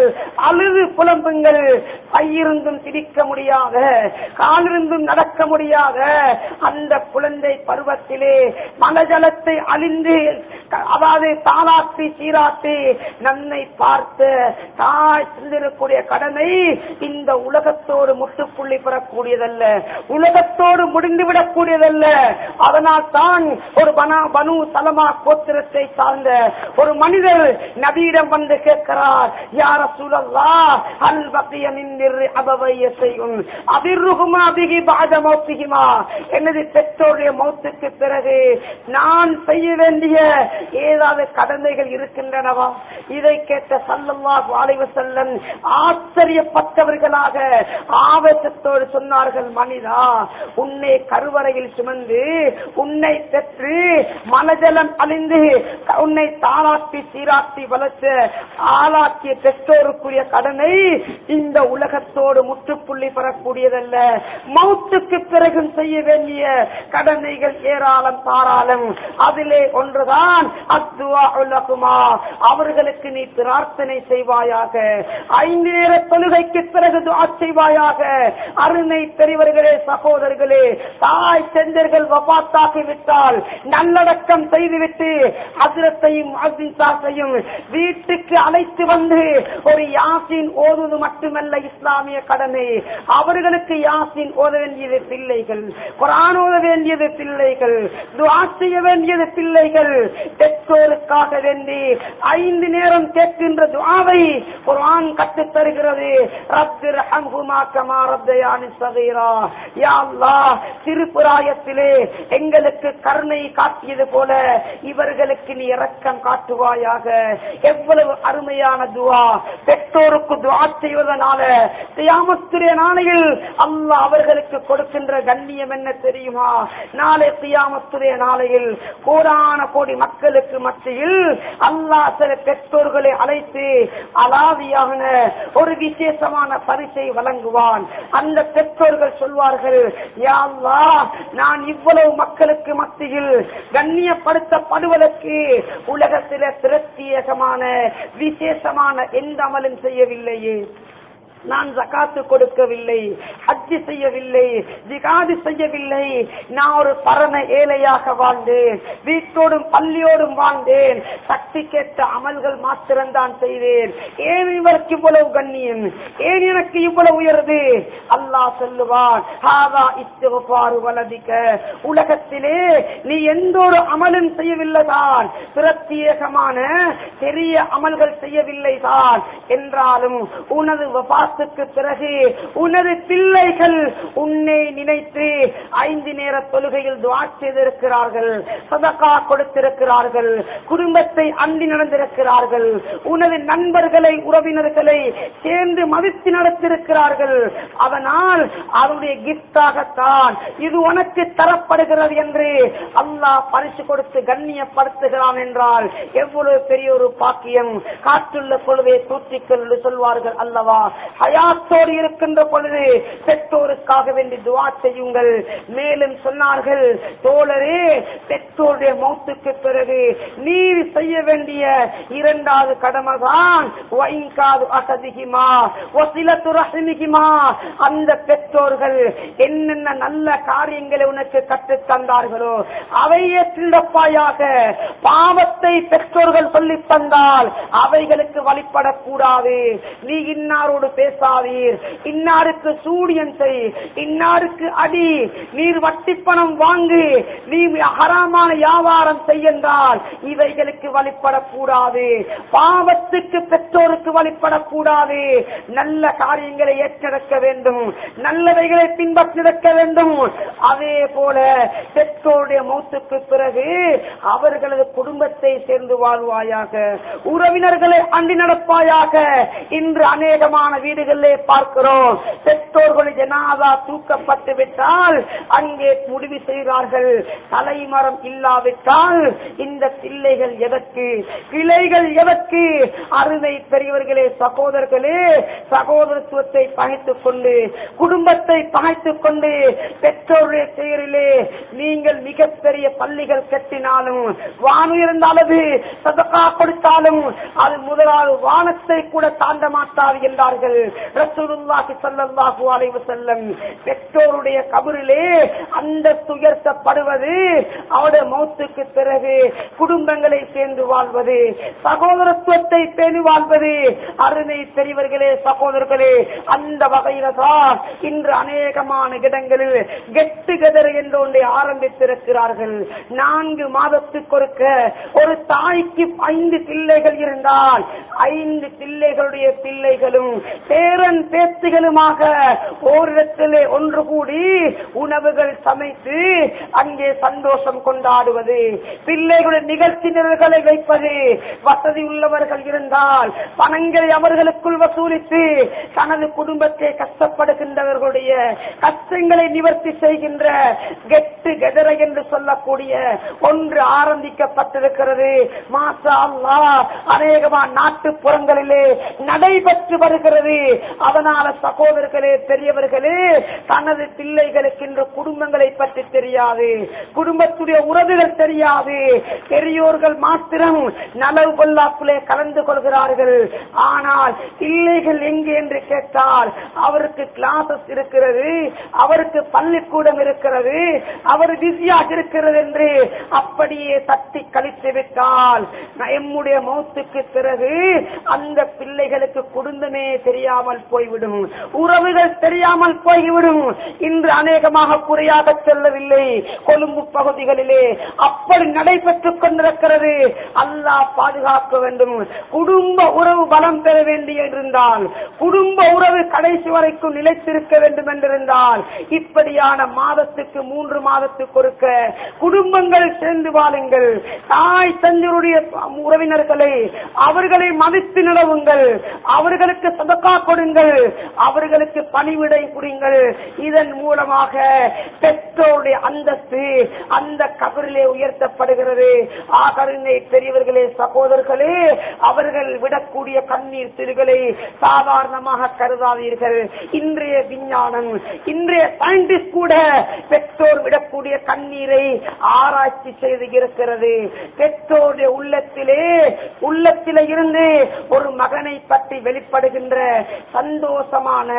அழுது புலம்புங்கள். கையிருந்தும் சிரிக்க முடியாத காலிருந்தும் நடக்க முடியாத அந்த குழந்தை பருவத்திலே மனஜலத்தை அழிந்து அதாவது தாளாட்டி சீராட்டி நன்மை பார்த்து தாய் சென்றிருக்கூடிய கடமை இந்த உலகத்தோடு முட்டுப்புள்ளி பெறக்கூடியதல்ல. உலகத்தோடு முடிந்துவிடக்கூடியதல்ல அதனால் தான் ஒரு பனா பனு சலமா கோத்திரத்தை சார்ந்த ஒரு மனிதர் நபியிடம் வந்து கேட்கிறார் யார சூழல்லா அல் பக்கிய செய்யும் அபிர்ருகுமா அதிகி பாத மௌத்திகுமா எனது பெற்றோருடைய மௌத்துக்கு பிறகு நான் செய்ய வேண்டிய ஏதாவது கடமைகள் இருக்கின்றனவா? இதை கேட்ட சல்லல்லா வாழைவு செல்லன் ஆச்சரியப்பட்டவர்களாக ஆவேசத்தோடு சொன்னார்கள் மனிதா உன்னை கருவறையில் சுமந்து உன்னை பெற்று மனஜலம் அழிந்து உன்னை தாளாட்டி சீராட்டி வளர்த்த ஆளாக்கிய பெற்றோருக்குரிய கடனை இந்த உலகத்தோடு முற்றுப்புள்ளி பெறக்கூடியதல்ல. மௌத்துக்கு பிறகும் செய்ய வேண்டிய கடமைகள் ஏராளம் தாராளம். அதிலே ஒன்றுதான் அவர்களுக்கு நீ பிரார்த்தனை செய்வாயாக. ஐந்து நேர தொழுகைக்கு பிறகு துவா செய்வாயாக. அருணை பெரியவர்களே சகோதரர்களே தாய் செந்தர்கள் வபாத்தாக்கி விட்டால் நல்லடக்கம் செய்துவிட்டு அதிரத்தையும் அசிசாசையும் வீட்டுக்கு அழைத்து வந்து ஒரு யாசின் ஓதுவது மட்டுமல்ல இஸ்லாமிய கடமை. அவர்களுக்கு யாசின் ஓத வேண்டியது பிள்ளைகள் குரான் ஓத வேண்டியது பிள்ளைகள் துவா செய்ய வேண்டியது பிள்ளைகள் பெற்றோருக்காக வேண்டி ஐந்து நேரம் கேட்கின்ற துவாவை குரான் கத்து தருகிறது. ரத்து ஹம்ஹுமா கமா யா அல்லாஹ் திருப்புராயத்திலே எங்களுக்கு கருணை காட்டியது போல இவர்களுக்கு நீ இரக்கம் காட்டுவாயாக. எவ்வளவு அருமையான துவா. பெற்றோருக்கு துவா செய்வதனால தியாமத்துடைய நாளையில் அல்லா அவர்களுக்கு கொடுக்கின்ற கண்ணியம் என்ன தெரியுமா? நாளை தியாமத்துடைய நாளையில் கோடான கோடி மக்கள் மக்களுக்கு மத்தியில் அல்லா சில பெற்றோர்களை அழைத்து அலாவியான ஒரு விசேஷமான பரிசை வழங்குவான். அந்த பெற்றோர்கள் சொல்வார்கள் யா நான் இவ்வளவு மக்களுக்கு மத்தியில் கண்ணியப்படுத்தப்படுவதற்கு உலகத்தில பிரத்யேகமான விசேஷமான எந்த அமலும் செய்யவில்லையே. நான் ஜகாத்து கொடுக்கவில்லை ஹஜ்ஜி செய்யவில்லை ஜிகாது செய்யவில்லை. நான் ஒரு பரம ஏழையாக வாழ்ந்தேன் வீட்டோடும் பள்ளியோடும் வாழ்ந்தேன். சக்தி கேட்ட அமல்கள் மாத்திரம்தான் செய்தேன். ஏன் இவருக்கு இவ்வளவு கண்ணியம்? ஏன் எனக்கு இவ்வளவு உயர்வு? அல்லாஹ் சொல்லுவான் வலதிக்க உலகத்திலே நீ எந்த ஒரு அமலும் செய்யவில்லைதான் பிரத்யேகமான பெரிய அமல்கள் செய்யவில்லை தான். என்றாலும் உனது வபாத்துக்கு பிறகு உனது பிள்ளைகள் உன்னை நினைத்து ஐந்து நேர தொழுகையில் துவா செய்திருக்கிறார்கள் சதக்கா கொடுத்திருக்கிறார்கள் குடும்பத்தை அண்டி நடந்திருக்கிறார்கள் உனது நண்பர்களை உறவினர்களை சேர்ந்து மதித்து நடத்திருக்கிறார்கள் அதனால் அவருடைய கிஃப்டாகத்தான் இது உனக்கு தரப்படுகிறது என்று அல்லாஹ் பரிசு கொடுத்து கண்ணியப்படுத்துகிறான் என்றால் எவ்வளவு பெரிய ஒரு பாக்கியம். காற்றுள்ள பொழுதே தூற்றிக்கொள் சொல்வார்கள் அல்லவா? ஹயாத்தோடு இருக்கின்ற பொழுது பெற்றோருக்காக வேண்டி துவா செய்யுங்கள். மேலும் சொன்னார்கள் தோழரே பெற்றோருடைய மௌத்துக்கு பிறகு நீர் செய்ய வேண்டிய இரண்டாவது கடமைதான் வைங்காது அசதிகிமா அந்த பெற்றோர்கள் என்னென்ன நல்ல காரியங்களை உனக்கு கற்றுத் தந்தார்களோ அவையே திருடப்பாயாக பாவத்தை பெற்றோர்கள் சொல்லித் தந்தால் அவைகளுக்கு வழிபடக்கூடாது. நீ இன்னாரோடு பேசாதீர் இன்னாருக்கு சூடியம் செய். இன்னாருக்கு அடி. நீர் வட்டி பணம் வாங்கு. நீ ஹராமான வியாபாரம் செய்யென்றால் இவைகளுக்கு வழிபடக்கூடாது. பாவத்துக்கு பெற்றோருக்கு வழிபடக்கூடாது. நல்ல காரியங்களை ஏற்றெடுக்க வேண்டும். நல்லவைகளை பின்பற்றிருக்க வேண்டும். அதே போல பெற்றோருடைய மௌத்துக்கு பிறகு அவர்களது குடும்பத்தை சேர்ந்து வாழ்வாயாக உறவினர்களை அண்டி நடப்பாயாக. இன்று அநேகமான வீடு வீடுகளிலே பார்க்கிறோம். பெற்றோர்கள் ஜனாதா தூக்கப்பட்டு விட்டால் அங்கே முடிவு செய்கிறார்கள். தலைமரம் இல்லாவிட்டால் இந்த பிள்ளைகள் எதற்கு? கிளைகள் எதற்கு? அருமை பெரியவர்களே சகோதரர்களே சகோதரத்துவத்தை பகைத்துக் கொண்டு குடும்பத்தை பகைத்துக் கொண்டு பெற்றோருடைய பெயரிலே நீங்கள் மிகப்பெரிய பள்ளிகள் கட்டினாலும் வானுயர்ந்த அளவு சதக்கா கொடுத்தாலும் அது முதலாவது வானத்தை கூட தாண்ட மாட்டாது என்றார்கள். ரசூலுல்லாஹி ஸல்லல்லாஹு அலைஹி வஸல்லம் பெற்றோருடைய கபரிலே அந்த துயர்த்தப்படுவது அவருடைய மௌத்துக்கு பிறகு குடும்பங்களை சேர்ந்து வாழ்வது சகோதரத்துவத்தை பேணி வாழ்வது. அருமை பெரியவர்களே சகோதரர்களே அந்த வகையில தான் இன்று அநேகமான இடங்களில் கெட்டு கெதர் என்று ஒன்றை ஆரம்பித்திருக்கிறார்கள். நான்கு மாதத்துக்கு ஒருக்க ஒரு தாய்க்கு ஐந்து பிள்ளைகள் இருந்தால் ஐந்து பிள்ளைகளுடைய பிள்ளைகளும் பேரன் பேத்திகளுமாக ஓரிடத்திலே ஒன்று கூடி உணவுகள் சமைத்து அங்கே சந்தோஷம் கொண்டாடுவது. பிள்ளைகளுடைய நிகழ்ச்சி நிரல்களை வைப்பது. வசதி உள்ளவர்கள் இருந்தால் பணங்களை அவர்களுக்குள் வசூலித்து தனது குடும்பத்தை கஷ்டப்படுகின்றவர்களுடைய கஷ்டங்களை நிவர்த்தி செய்கின்ற கெட்டு கெதர என்று சொல்லக்கூடிய ஒன்று ஆரம்பிக்கப்பட்டிருக்கிறது. மாசா அல்லா அநேகமா நாட்டுப்புறங்களிலே நடைபெற்று வருகிறது. அதனால சகோதரர்களே பெரியவர்களே தனது பிள்ளைகளுக்கு இன்று குடும்பங்களை பற்றி தெரியாது. குடும்பத்துடைய உறவுகள் தெரியாது. பெரியோர்கள் மாத்திரம் நலவு கொல்லாப்பிலே கலந்து கொள்கிறார்கள். ஆனால் பிள்ளைகள் எங்கே என்று கேட்டால் அவருக்கு கிளாசஸ் இருக்கிறது அவருக்கு பள்ளிக்கூடம் இருக்கிறது அவர் பிஸியாக இருக்கிறது என்று அப்படியே தட்டி கழித்து விட்டால் எம்முடைய மௌத்துக்கு பிறகு அந்த பிள்ளைகளுக்கு குடும்பமே தெரியாமல் போய்விடும். உறவுகள் தெரியாமல் போய்விடும். இன்று அநேகமாக குறையாக செல்லவில்லை. கொழும்பு பகுதிகளிலே அப்படி நடைபெற்றுக் கொண்டிருக்கிறது. அல்லாஹ் பாதுகாக்க வேண்டும். குடும்ப உறவு பலம் பெற வேண்டியிருந்தால் குடும்ப உறவு கடைசி வரைக்கும் நிலைத்திருக்க வேண்டும் என்றிருந்தால் இப்படியான மாதத்துக்கு மூன்று மாதத்துக்கு ஒருக்க குடும்பங்கள் சேர்ந்து வாழுங்கள். தாய் தந்தையுடைய உறவினர்களை அவர்களை மதித்து நிலவுங்கள். அவர்களுக்கு சதக்கா கொடுங்கள். அவர்களுக்கு பணிவிடை புரிங்கள் இதன் மூலமாக பெற்றோருடைய அந்தஸ்து அந்த கபரிலே உயர்த்தப்படுகிறது. ஆகருணை பெரியவர்களே சகோதரர்களே அவர்கள் விடக்கூடிய கண்ணீர் திருகளை சாதாரணமாக கருதாதீர்கள். இன்றைய விஞ்ஞானம் இன்றைய சயின்டிஸ்ட் கூட பெற்றோர் விடக்கூடிய கண்ணீரை ஆராய்ச்சி செய்து இருக்கிறது. பெற்றோருடைய உள்ளத்திலே உள்ளத்திலே இருந்து ஒரு மகனை பற்றி வெளிப்படுகின்ற சந்தோஷமான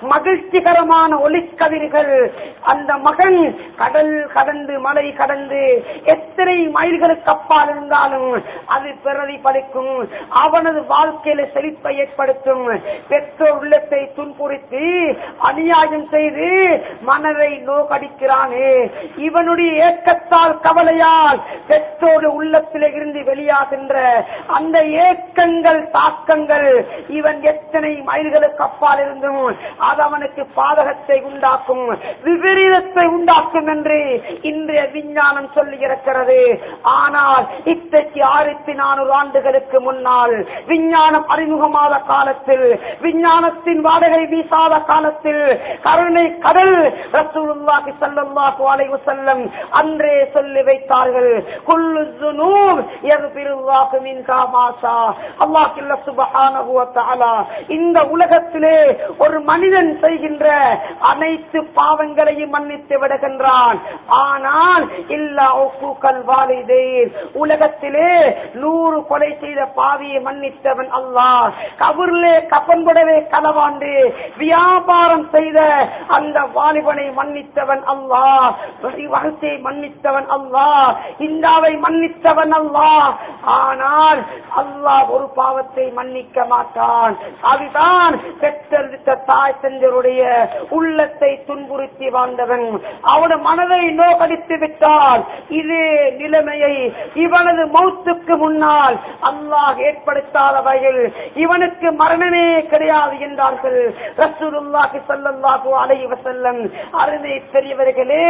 மகிழ்ச்சிகரமான ஒளிக்கதிர்கள் அந்த மகன் கடல் கடந்து மலை கடந்து எத்தனை மைல்களுக்கு அப்பால் இருந்தாலும் அது பிரதிபலிக்கும். அவனது வாழ்க்கையில செழிப்பை ஏற்படுத்தும். பெற்றோர் உள்ளத்தை துன்புறுத்தி அநியாயம் செய்து மனதை நோக்கடிக்கிறானே. இவனுடைய ஏக்கத்தால் கவலையால் பெற்றோர் உள்ளத்திலே இருந்து வெளியாகின்ற அந்த ஏக்கங்கள் தாக்கங்கள் இவன் எத்தனை மைல்களுக்கு அப்பால் இருந்தும் அது அவனுக்கு பாதகத்தை உண்டாக்கும் விபரீதத்தை உண்டாக்கும் என்று இன்றைய விஞ்ஞானம் சொல்லி இருக்கிறது. ஆனால் இத்தகைக்கு ஆயிரத்தி நானூறு ஆண்டுகளுக்கு முன்னால் விஞ்ஞானம் அறிமுகமாத காலத்தில் விஞ்ஞானத்தின் வாடகை வீசாத காலத்தில் கருணை கடல் ரசூலுல்லாஹி ஸல்லல்லாஹு அலைஹி வஸல்லம் அன்றே சொல்லி வைத்தார்கள். குல்லு ذுனூப் யக்ஃபிருல்லாஹு மின்ஹா மாஷா. அல்லாஹ் சுப்ஹானஹு வ தஆலா இந்த உலகத்திலே ஒரு மனிதன் செய்கின்ற அனைத்து பாவங்களையும் மன்னித்து விடுகின்றான். ஆனால் இல்லா ஒப்புக்கல் வாலிதேன் உலகத்திலே நூறு கொலை செய்த பாவியை மன்னித்தவன் அல்லாஹ். கபூர்லே கப்பன் கூடவே களவாண்டு வியாபாரம் செய்த அந்த வாலிபனை மன்னித்தவன் அல்லாஹ். வகுத்தை மன்னித்தவன் அல்லாஹ். இந்தாவை மன்னித்தவன் அல்லாஹ். ஆனால் அல்லாஹ் ஒரு பாவத்தை மன்னிக்க மாட்டான். அதுதான் தான் பெற்றெடுத்த தாய் தந்தருடைய உள்ளத்தை துன்புறுத்தி வாழ்ந்தவன். அவன மனதை நோக்கடித்து விட்டால் இதே நிலைமையை இவனது மௌத்துக்கு முன்னால் அல்லாஹ் ஏற்படுத்தாத வகையில் இவனுக்கு மரணமே கிடையாது என்றார்கள். ரசூலுல்லாஹி ஸல்லல்லாஹு அலைஹி வஸல்லம். அருமை பெரியவர்களே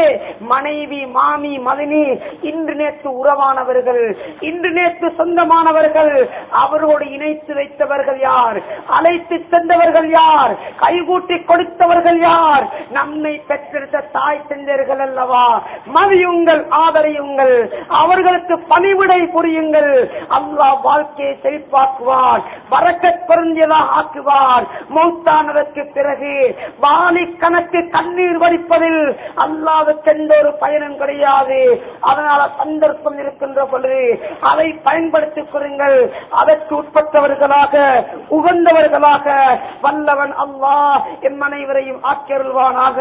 மனைவி மாமி மதினி இன்று நேற்று உறவானவர்கள் இன்று நேற்று சொந்தமானவர்கள் அவரோடு இணைத்து வைத்தவர்கள் யார்? அழைத்து தந்தவர்கள் யார்? கைகூட்டி கொடுத்தவர்கள் யார்? நம்மை பெற்றெடுத்த தாய் செஞ்சர்கள் அல்லவா? மதியுங்கள் ஆதரியுங்கள் அவர்களுக்கு பணிவிடை புரியுங்கள். அல்லாஹ் வாழ்க்கையை செழிப்பாக்குவார் வரக்கத் பொருந்தியதாக ஆக்குவார். மௌத்தானதற்கு பிறகு வாலி கணக்கு கண்ணீர் வடிப்பதில் அல்லாவுக்கு எந்த ஒரு பயனும் கிடையாது. அதனால சந்தர்ப்பம் இருக்கின்ற பொழுது அதை பயன்படுத்திக் கொள்ளுங்கள். அதற்கு உட்பட்டவர்களாக உகந்தவர்களாக வல்லவன் அல்லாஹ். என் அனைவரையும் ஆக்கியருள்வானாக.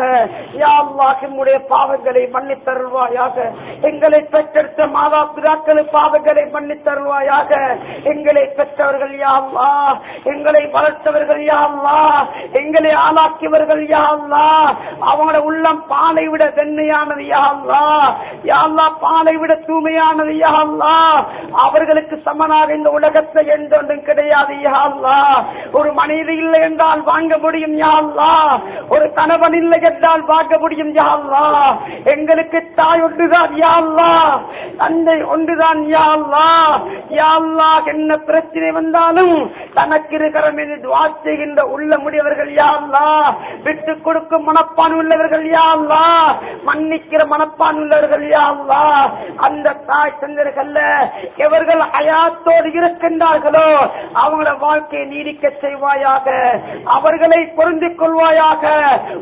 யா அல்லாஹ் எம்முடைய பாவங்களை மன்னித்தருள்வாயாக. எங்களை பெற்றெடுத்த மாதா பிதாக்கள் பாவங்களை மன்னித்தருள்வாயாக. எங்களை பெற்றவர்கள் யா அல்லா எங்களை வளர்த்தவர்கள் யா அல்லா எங்களை ஆளாக்கியவர்கள் யா அல்லா அவங்களோட உள்ளம் பாலை விட வெண்மையானது யா அல்லா யா அல்லா பாலை விட தூய்மையானது யா அல்லா அவர்களுக்கு சமனாக இந்த உலகத்தை எந்த ஒன்றும் கிடையாது யா அல்லா ஒரு மனித இல்லை என்றால் வாங்க முடியும் யாழ்லா ஒரு கணவன் இல்லை என்றால் வாங்க முடியும் யாழ்லா எங்களுக்கு தாய் ஒன்றுதான் யா தந்தை ஒன்றுதான் யாழ்லா யாழ்லா என்ன பிரச்சனை வந்தாலும் தனக்கு இருக்கிறம் என்று துவா செய்கின்ற உள்ள முடியவர்கள் யாழ்லா விட்டுக் விட்டு கொடுக்கும் மனப்பான் உள்ளவர்கள் யாழ்லா மன்னிக்கிற மனப்பான் உள்ளவர்கள் யாழ்லா அந்த தாய் தந்தர்கள்ல எவர்கள் அயாத்தோடு இருக்கின்றார்களோ அவங்களோட வாழ்க்கையை நீடிக்க கொள்வாயாக அவர்களை பொருந்து கொள்வாயாக.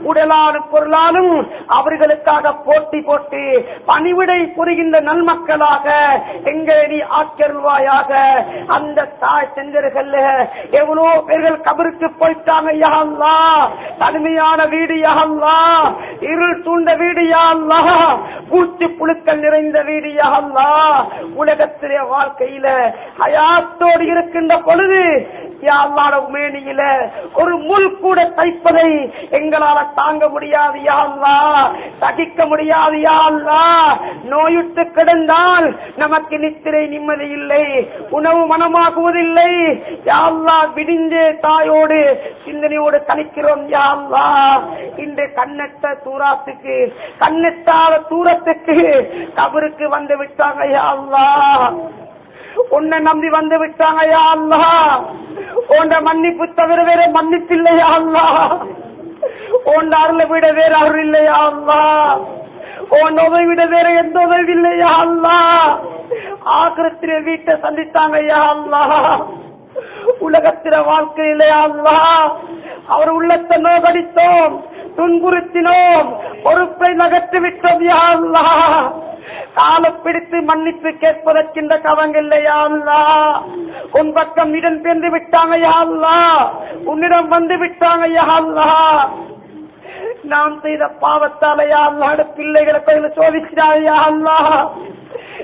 உடலானும் பொருளாலும் அவர்களுக்காக போட்டி போட்டு பணிவிடை புரிகின்ற நன்மக்களாக எங்களை நீ ஆக்கியருள்வாயாக அந்த தாய் செஞ்சர்கள் எவ்வளோ பேர்கள் கபருக்கு போயிட்டாங்க யா தனிமையான வீடு யா இருள் சூழ்ந்த வீடு யாழ்லா பூச்சி புழுக்கள் நிறைந்த வீடு யா உலகத்திலே வாழ்க்கையில அயாத்தோடு இருக்கின்ற பொழுது யாழ்லாட உமேனியில மேனியில ஒரு முள் கூட தைப்பதை எங்களால தாங்க முடியாது யா சகிக்க முடியாது யா நோயுற்று கிடந்தால் நமக்கு நித்திரை நிம்மதி இல்லை உணவு மனமாகுவதில்லை. யா விடிஞ்சே தாயோடு சிந்தனையோடு தணிக்கிறோம் யா இன்று கண்ணெட்ட தூரத்துக்கு கண்ணெட்டாத தூரத்துக்கு கபருக்கு வந்து விட்டாங்க யா உன்னை நம்பி வந்து விட்டாங்க யா அல்லாஹ். உன்னை மன்னிப்பு தவிர வேற மன்னிப்பில்லையா அல்லா உண்ட அருளை விட வேற அருள் இல்லையா அல்லா உன் உதவி விட வேற எந்த உதவி இல்லையா அல்லா ஆக்கிரத்தில வீட்டை சந்தித்தாங்க ஐயா அல்லா உலகத்தில இல்லையா அல்லா அவர் உள்ளத்தை நோகடித்தோம் துன்புறுத்தினோம் பொறுப்பை நகர்த்தி விட்டோம் யா அல்லா காலை பிடித்து மன்னிப்பு கேட்பதற்கின்ற கவங்கில்லையா அல்லா? உன் பக்கம் இடம் பெயர்ந்து விட்டாங்க யாழ்லா உன்னிடம் வந்து விட்டாங்க யாழ்லா நாம் செய்த பாவத்தால அல்லாட பிள்ளைகளை கையில் சோதிக்கிறாதையா அல்லா?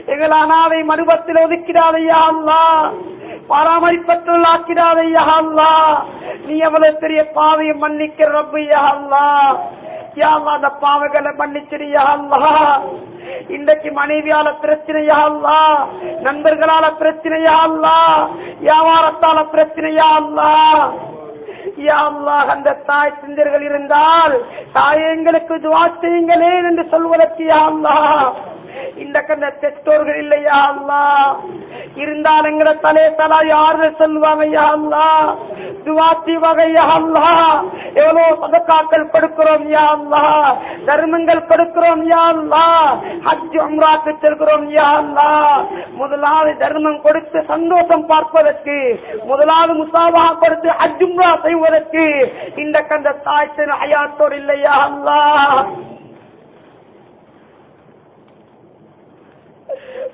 எங்கள் அனாதை மருபத்தில் ஒதுக்கிறாதையா அல்லா? பராமரிப்பற்றுள் ஆக்கிறாதையா அல்லா? நீ எவ்வளவு பெரிய பாவையை மன்னிக்கிற ரப்பையா அல்லா அந்த பாவைகளை மன்னிச்சிரியா அல்லா இன்றைக்கு மனைவியால பிரச்சனையா அல்லா நண்பர்களால பிரச்சனையா அல்லா வியாபாரத்தால பிரச்சனையா அல்லா அந்த தாய் சிந்தர்கள் இருந்தால் தாய் எங்களுக்கு துவா செய்யுங்களே என்று சொல்வதற்கு யா இந்த கண்ட பெற்றோர்கள் இல்லையா அல்லா? இருந்தால் எங்களை தலே தலா யாரு சொல்லுவாங்க யா அல்லா? துவாத்தி வகை யா அல்லா? எவ்வளவு சதக்காக்கள் கொடுக்கிறோம் யா அல்லா? தர்மங்கள் கொடுக்கிறோம் யா அல்லா? ஹஜ் அம்ராக்கு செல்கிறோம் யா அல்லா? முதலாவது தர்மம் கொடுத்து சந்தோஷம் பார்ப்பதற்கு முதலாவது முசாவா கொடுத்து ஹஜ் உம்ரா செய்வதற்கு இந்த கண்ட தாய்த்தன் அயாத்தோர் இல்லையா அல்லா?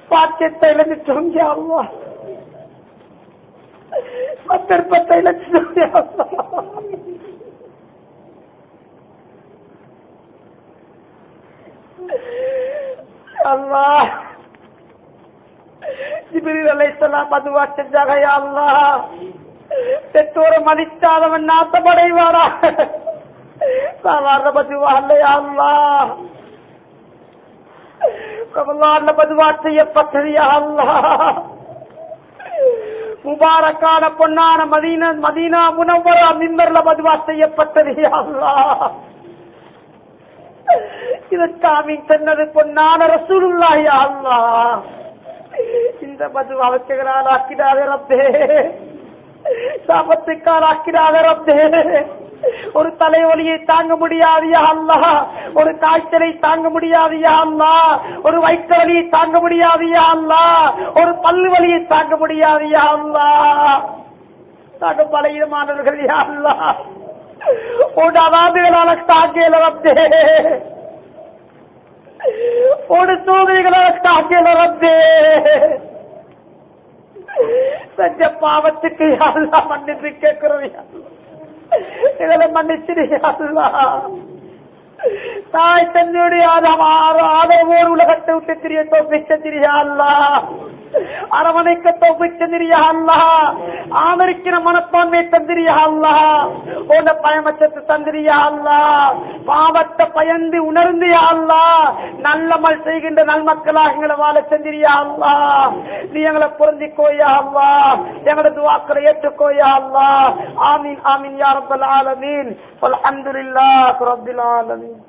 பாக்கியத்தை இழந்துட்டோம் யா சந்தர்ப்பத்தை இழந்துட்டோம் யா அல்லா அல்லாஹ். ஜிப்ரீல் அதுவா செஞ்சாங்க யா பெற்றோரை மதித்தாதவன் நாசமடைவாரா சாதாரண பதுவா அல்லையா அல்லாஹ். கமலான பதுவா செய்யப்பட்டது யா முபாரக்கான பொன்னான மதீன மதீனா முனவரா மிம்பர்ல பதுவா செய்யப்பட்டது யா இதற்காமி சொன்னது பொன்னான ரசூலுல்லாஹி அல்லா இந்த மது அவச்சகரால் ஆக்கிடாத ரப்பே. சாபத்துக்கால் ஆக்கிடாத ரப்பே. ஒரு தலைவலியை தாங்க முடியாது யா அல்லாஹ். ஒரு காய்ச்சலை தாங்க முடியாது அல்லா ஒரு வயிற்று வலியை தாங்க முடியாது யா ஒரு பல்லு வலியை தாங்க முடியாது அல்லா அல்லாஹ். நாங்க பலகீனமானவர்கள் யா அல்லாஹ். அதாதுகளால தாங்கியல ரப்பே ஒரு சோதனைகளால தாங்கியல ரப்பே செஞ்ச பாவத்துக்கு அல்லா மன்னிப்பு கேட்கிறோம் யா அல்லாஹ். மன்னிச்சிருக்கா தாய் தன்னுடைய ஆதவோர் உலகத்தை விட்டு திரிய தோப்பிச்ச திரியா அல்லா அரவணைக்க தோப்பிச்ச தந்திரியா அல்லா ஆமரிக்கிற மனப்பான்மை தந்திரியா அல்லா உன்ன பயமச்சத்து தந்திரியா அல்லா பாவத்தை பயந்து உணர்ந்து யா அல்லா நல்லமல் செய்கின்ற நல்மக்களாக எங்களை வாழ செஞ்சிரியா அல்லா நீ எங்களை பொருந்திக்கோயா அல்லா எங்களது துவாக்களை ஏற்றுக்கோயா அல்லா ஆமீன் ஆமீன் யா ரப்பல் ஆலமீன். வல்ஹம்துலில்லாஹி ரப்பில் ஆலமீன்.